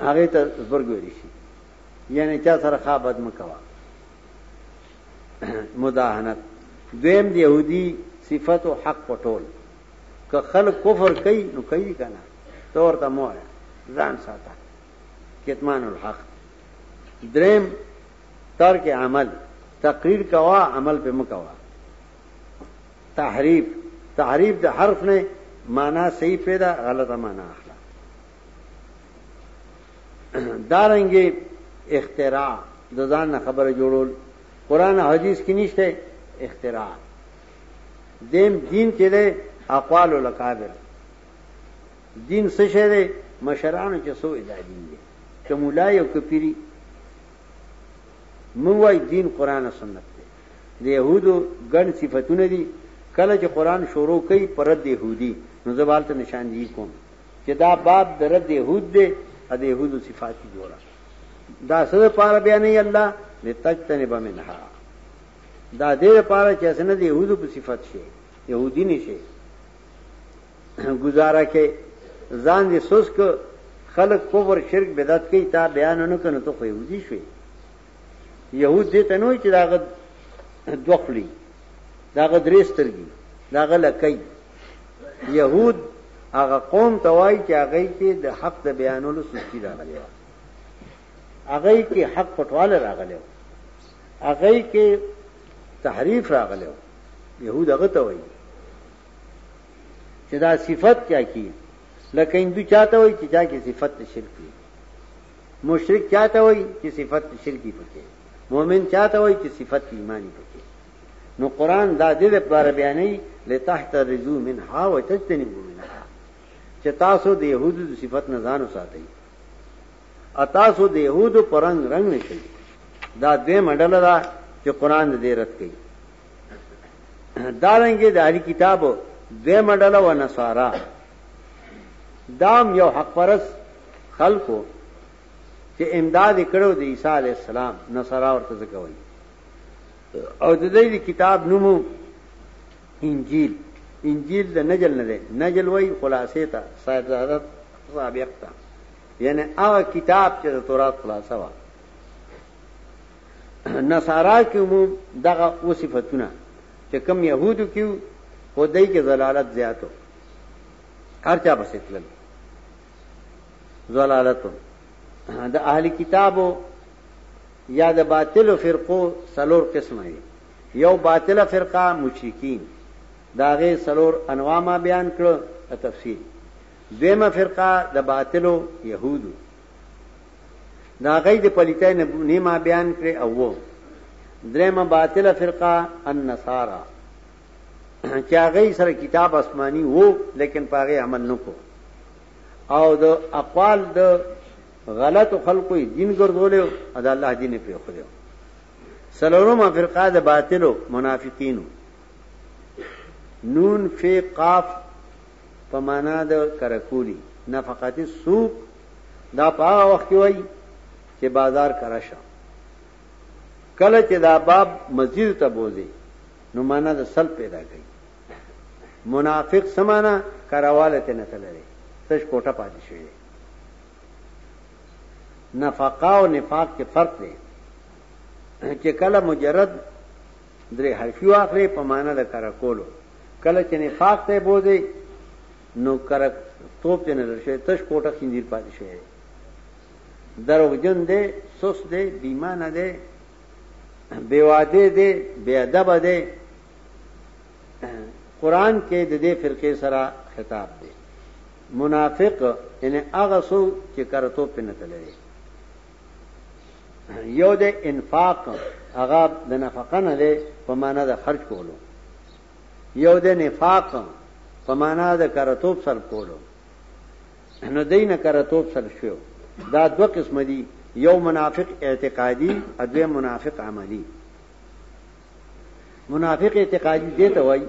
هغه ته زبرګ ویل شي یعنی چا سره خابت مکوا مداهنت دویم دی يهودي صفت او حق پټول که خلک کفر کوي نو کوي کنه ته ورته مو وایا ځان ساته کتمان الحق دریم ترک عمل تقریر کوا عمل په مکوا تحریف تحریف د حرف نه معنا صحیح پیدا غلطه معنا اخلا دارنګي اختراع د ځان خبره جوړول قران حدیث کې نشته اختراع دیم دین چې دی اقوال الکابر دین څه شی دی مشرانو چې سو دا دین دی چې مولا یو کپیری مونږ وای دین قران او سنت دی د يهودو ګڼ صفاتونه دي کله چې قران شروع کوي پر د يهودي نو زوالته نشان دی کوم چې دا باب د رد يهود دی ا د يهودو صفات جوړه دا سره پار بیان الله لتجتنب منها دا دې لپاره چې اسنه دې يهودو په صفت شي يهودي نشي گزاره کې ځان دې سوس کو خلق کفر شرک بدعت کې تا بیان نه کنه ته خو يهودي شوي يهود دې ته نوې چې داغه دوخلي داغه درېسترګي داغه لکې يهود هغه قوم ته وایي چې هغه کې د حق د بیانولو سستی راغلی هغه کې حق پټواله راغلی هغه کې تحریف راغلی و يهود هغه ته وایي چې دا صفت چا کی لکه هندو چاته وایي چې چا کې صفت شرک دی مشرک چاته وایي چې صفت شرکی پکې مؤمن چاته وایي چې صفت ایمانی پکې نو قران دا دې لپاره بیانې لتحت رجو منها وتجتنبوا منها چې تاسو د يهودو صفت نه ځان وساتئ اتاسو د يهودو پر رنگ رنگ نشي دا دوی مډل دا چې قران دې رد کړي دا رنګه د اهلي کتاب دوی مډل و نصارا دام یو حق پرس خلکو چې امداد کړو د عیسی علی السلام نصارا ورته ځکوي او د دې کتاب نومو انجیل انجیل د نجل نه دی نجل وای خلاصې ته صاحب زادت سابق ته یعنی هغه کتاب چې د تورات خلاصه و نصارا کې عموم دغه او صفاتونه چې کم يهودو کې او دای کې زلالت زیاتو ارچا بس اتلل زلالت د اهلی کتابو یا د باطل فرقو سلور قسمه دي یو باطل فرقه مشرکین داغه سلور انواع ما بیان کړو تفصیل دویمه فرقه د باطلو یهودو د هغوی د پلیتۍ نمونې ما بیان کړې او وو درېیمه باطله فرقه النصارا چې هغوی سره کتاب آسماني وو لیکن په هغې عمل نه کو او د اقوال د غلطو خلکو یې دین ګرځولی او د الله دین یې پرېښودی څلورمه فرقه د باطلو منافقینو نون فی قاف په معنا د کرکولی نفقات السوق دا په هغه وخت کې وایي چې بازار کرا شه کله چې دا باب مسجد ته بوزي نو معنا د سلب پیدا کوي منافق سمانا کراواله ته نه تللی تش کوټه پاتې شوی نفقا او نفاق کې فرق دی چې کله مجرد درې حرفي واخلې په معنی د کره کولو کله چې نفاق ته بوځي نو کره توپ ته نظر شوی تش کوټه خندیر پاتې شوی دروغجن دی سوس دی بیمانه دی بیواده دی بی ادب دی قران کې د دې فرقې سره خطاب دی منافق ان هغه سو چې کرتو پنه تللی یو د انفاق هغه د نفقه نه دی په معنا د خرج کولو یو د نفاق په معنا د کرتوب سر کولو نو دین کرتوب سر شو دا دو قسم دي یو منافق اعتقادي او دوی منافق عملی منافق اعتقادي دی ته وایي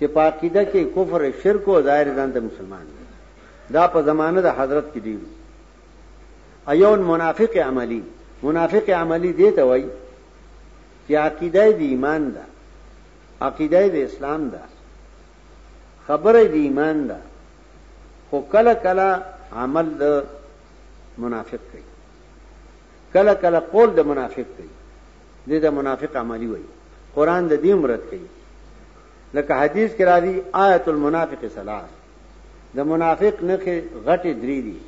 چې پاکیده کې کفر شرک او ظاهر ځان ته مسلمان دا په زمانه د حضرت کې دی ایون منافق عملی منافق عملی دی ته وای چې عقیده دی ایمان ده عقیده دی اسلام ده خبره دی ایمان ده خو کله کله عمل د منافق کوي کله کله قول د منافق کوي د د منافق عملی وای قران د دې مراد کوي لکه حدیث کې راځي آیت المنافق ثلاث د منافق نخې غټې درې دي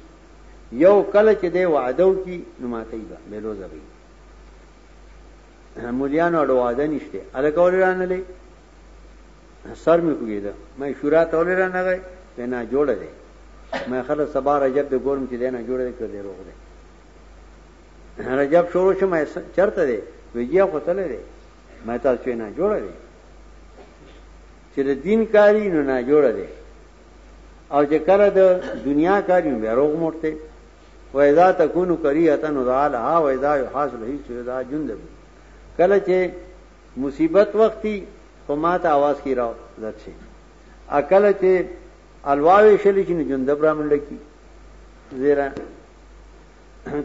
یو کله چې دی وعده وکړي نو ماته یې به بېلوزه وي مولیانو اړو وعده نشته الکه ولې رانه لې سر مې کوګېده مې شورا ته ولې رانه غي نه جوړ دی مې خلک سبا رجب د ګورم چې دی نه جوړ دی کړي روغ دی رجب شروع شمه چرته دی ویجیا خو تللی دی مې تاسو نه جوړ دی چې د دین کاری نو نه جوړ دی او چې کله د دنیا کاری نو روغ مرته و اذا تكون كريهه نذالها و اذا يحاصل هي سودا جندب کله چې مصیبت وختي په ماته आवाज کی راو لچې اکل چې الواوي شلی چې جندب را منډه کی زیرا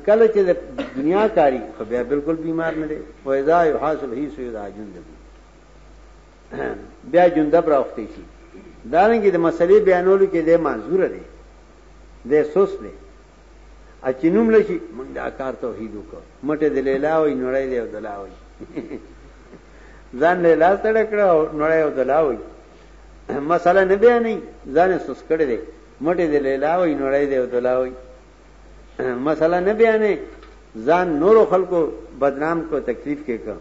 کله چې دنیا کاری خو بیا بالکل بیمار نه دی و اذا يحاصل هي سودا جندب بیا جندب راوختی شي دارنګي د مسلې بیانولو کې د معذور دی د سوس دی اچینوم لشي موږ دا کار توحید وکړ مټه د لیلا او نړۍ دی او دلا وي ځان لیلا سره کړو نړۍ او دلا وي مسله نه بیانې ځان سوس کړی دی مټه د لیلا او نړۍ دی او دلا وي مسله نه بیانې ځان نورو خلکو بدنام کو تکلیف کې کو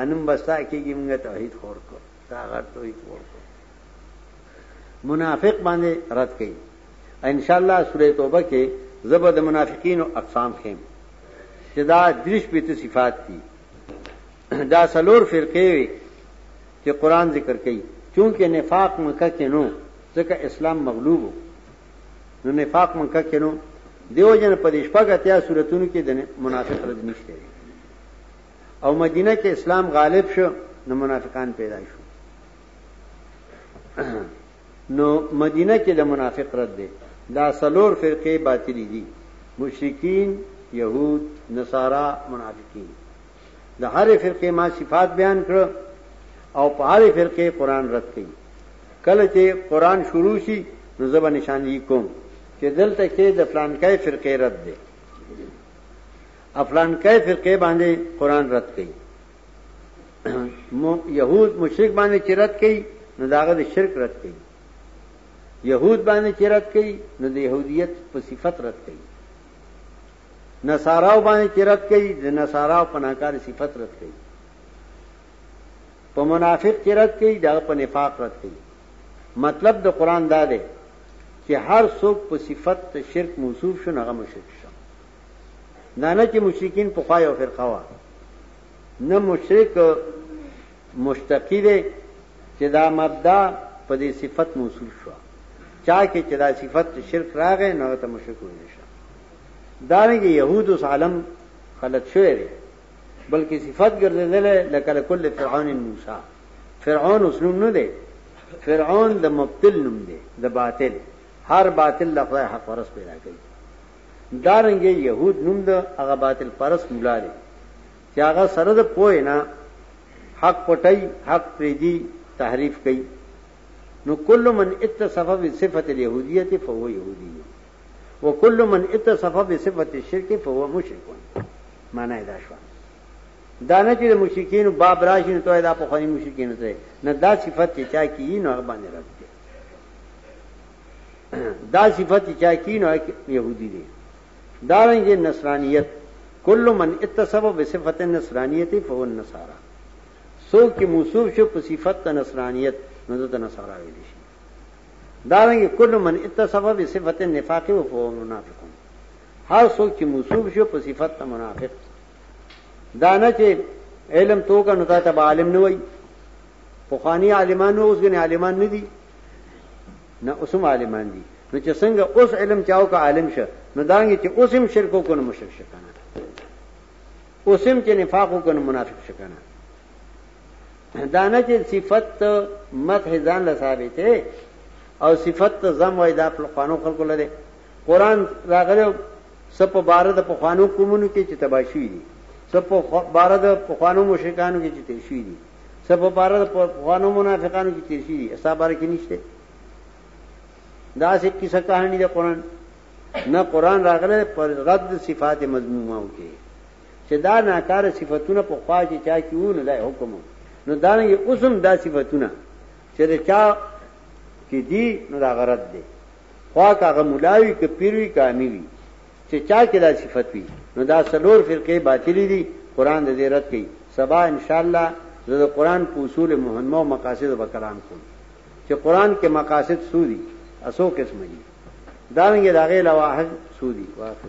انم بستا کېږي موږ توحید خور کو تا غر توحید خور کو منافق باندې رد کړي ان شاء الله سوره توبه کې زبر د منافقین او اقسام خیم چې دا دریش په صفات دي دا سلور فرقه وي چې قران ذکر کوي چونکه نفاق مکه کې نو ځکه اسلام مغلوب نو نفاق منکه کینو دیو جن په دې شپږ اتیا صورتونو کې د منافق رد نشته او مدینه کې اسلام غالب شو نو منافقان پیدا شو نو مدینه کې د منافق رد دی دا سلور فرقه باطلی دي مشرکین یهود نصارا منافقین د هرې فرقې ما صفات بیان کړ او په هرې فرقې قران رد کړي کله چې قران شروع شي نو زبا نشاندهي کوم چې دلته کې د فلانکای فرقې رد ده افلانکای فرقې باندې قران رد کړي يهود مشرک باندې چې رد کړي نو داغه د شرک رد کړي يهود باندې چې رد کړي نو د يهوديت په صفت رد کړي نصاراو باندې چې رد کوي د نصاراو په ناکار صفت رد کوي په منافق چې رد کوي دا په نفاق رد کوي مطلب د قران دا دی چې هر څوک په صفت ته شرک موصوف شون هغه مشرک شو دا نه چې مشرکین په خای او فرقه وا نه مشرک مشتقی دی چې دا مبدا په دې صفت موصوف شو چا کې چې دا صفت شرک راغې نه ته مشرک ونشي دارنګه يهود اوس عالم غلط شوی دی بلکې صفت ګرځیدل لکه کل فرعون موسی فرعون اوس نوم نه دی فرعون د مبتل نوم دی د باطل هر باطل لخوا حق پرس پیدا کوي دارنګه يهود نوم د هغه باطل پرس مولا دی چې هغه سره د پوه نه حق پټي حق پریدي تحریف کوي نو کل من اتصف بصفت اليهودیت فهو يهودي وکل من اتصف بصفت الشرک فهو مشرک معنی دا شو دا نه چې مشرکین باب راشي نو ته دا په خوري مشرکین ته نه دا صفت چې چا کی نو هغه باندې رد دي دا صفت چې چا کی نو يهودي دي دا رنګه نصرانيت کل من اتصف بصفت النصرانيت فهو النصارى سو کې موصوف شو په صفت نصرانيت نو ته نصارا ویل شي دارنګ کل من اتصف بصفت النفاق و فهو منافق هر څوک چې موصوف شو په صفت ته منافق دا نه چې علم توګه نو ته به عالم نه وای په خواني عالمانو اوس غني عالمان نه دي نه اوسم عالمان دي نو چې څنګه اوس علم چاو کا عالم شه نو دانګ چې اوسم شرکو کو نو مشرک شکنه اوسم چې نفاق کو نو منافق شکنه دانه چې صفت مدح ځان له ثابته او صفت زم وای دا په قانون خلکو لري قران راغلو سپ بار د پخوانو قومونو کې چې تباشوي دي سپ بار د پخوانو مشرکانو کې چې تشوي دي سپ بار د پخوانو منافقانو کې چې شي دي حساب بار کې نشته دا سې کیسه کہانی د قران نه قران راغله پر رد صفات مذمومه وکي چې دا ناکاره صفاتونه په خوا کې چا کې وو نو دا حکم نو دا نه اوسم دا صفاتونه چې دا چا کې دي نو دا غرض دی خوا کاغه ملاوي کې پیروي کامي وي چې چا کې دا صفات وي نو دا سلور فرقه باطلي دي قران د زیرت کوي سبا ان شاء الله زه د قران په اصول مهمه او مقاصد به کلام کوم چې قران کې مقاصد سوري اسو قسم دي دا رنګه دا غي لواحظ سودي واخر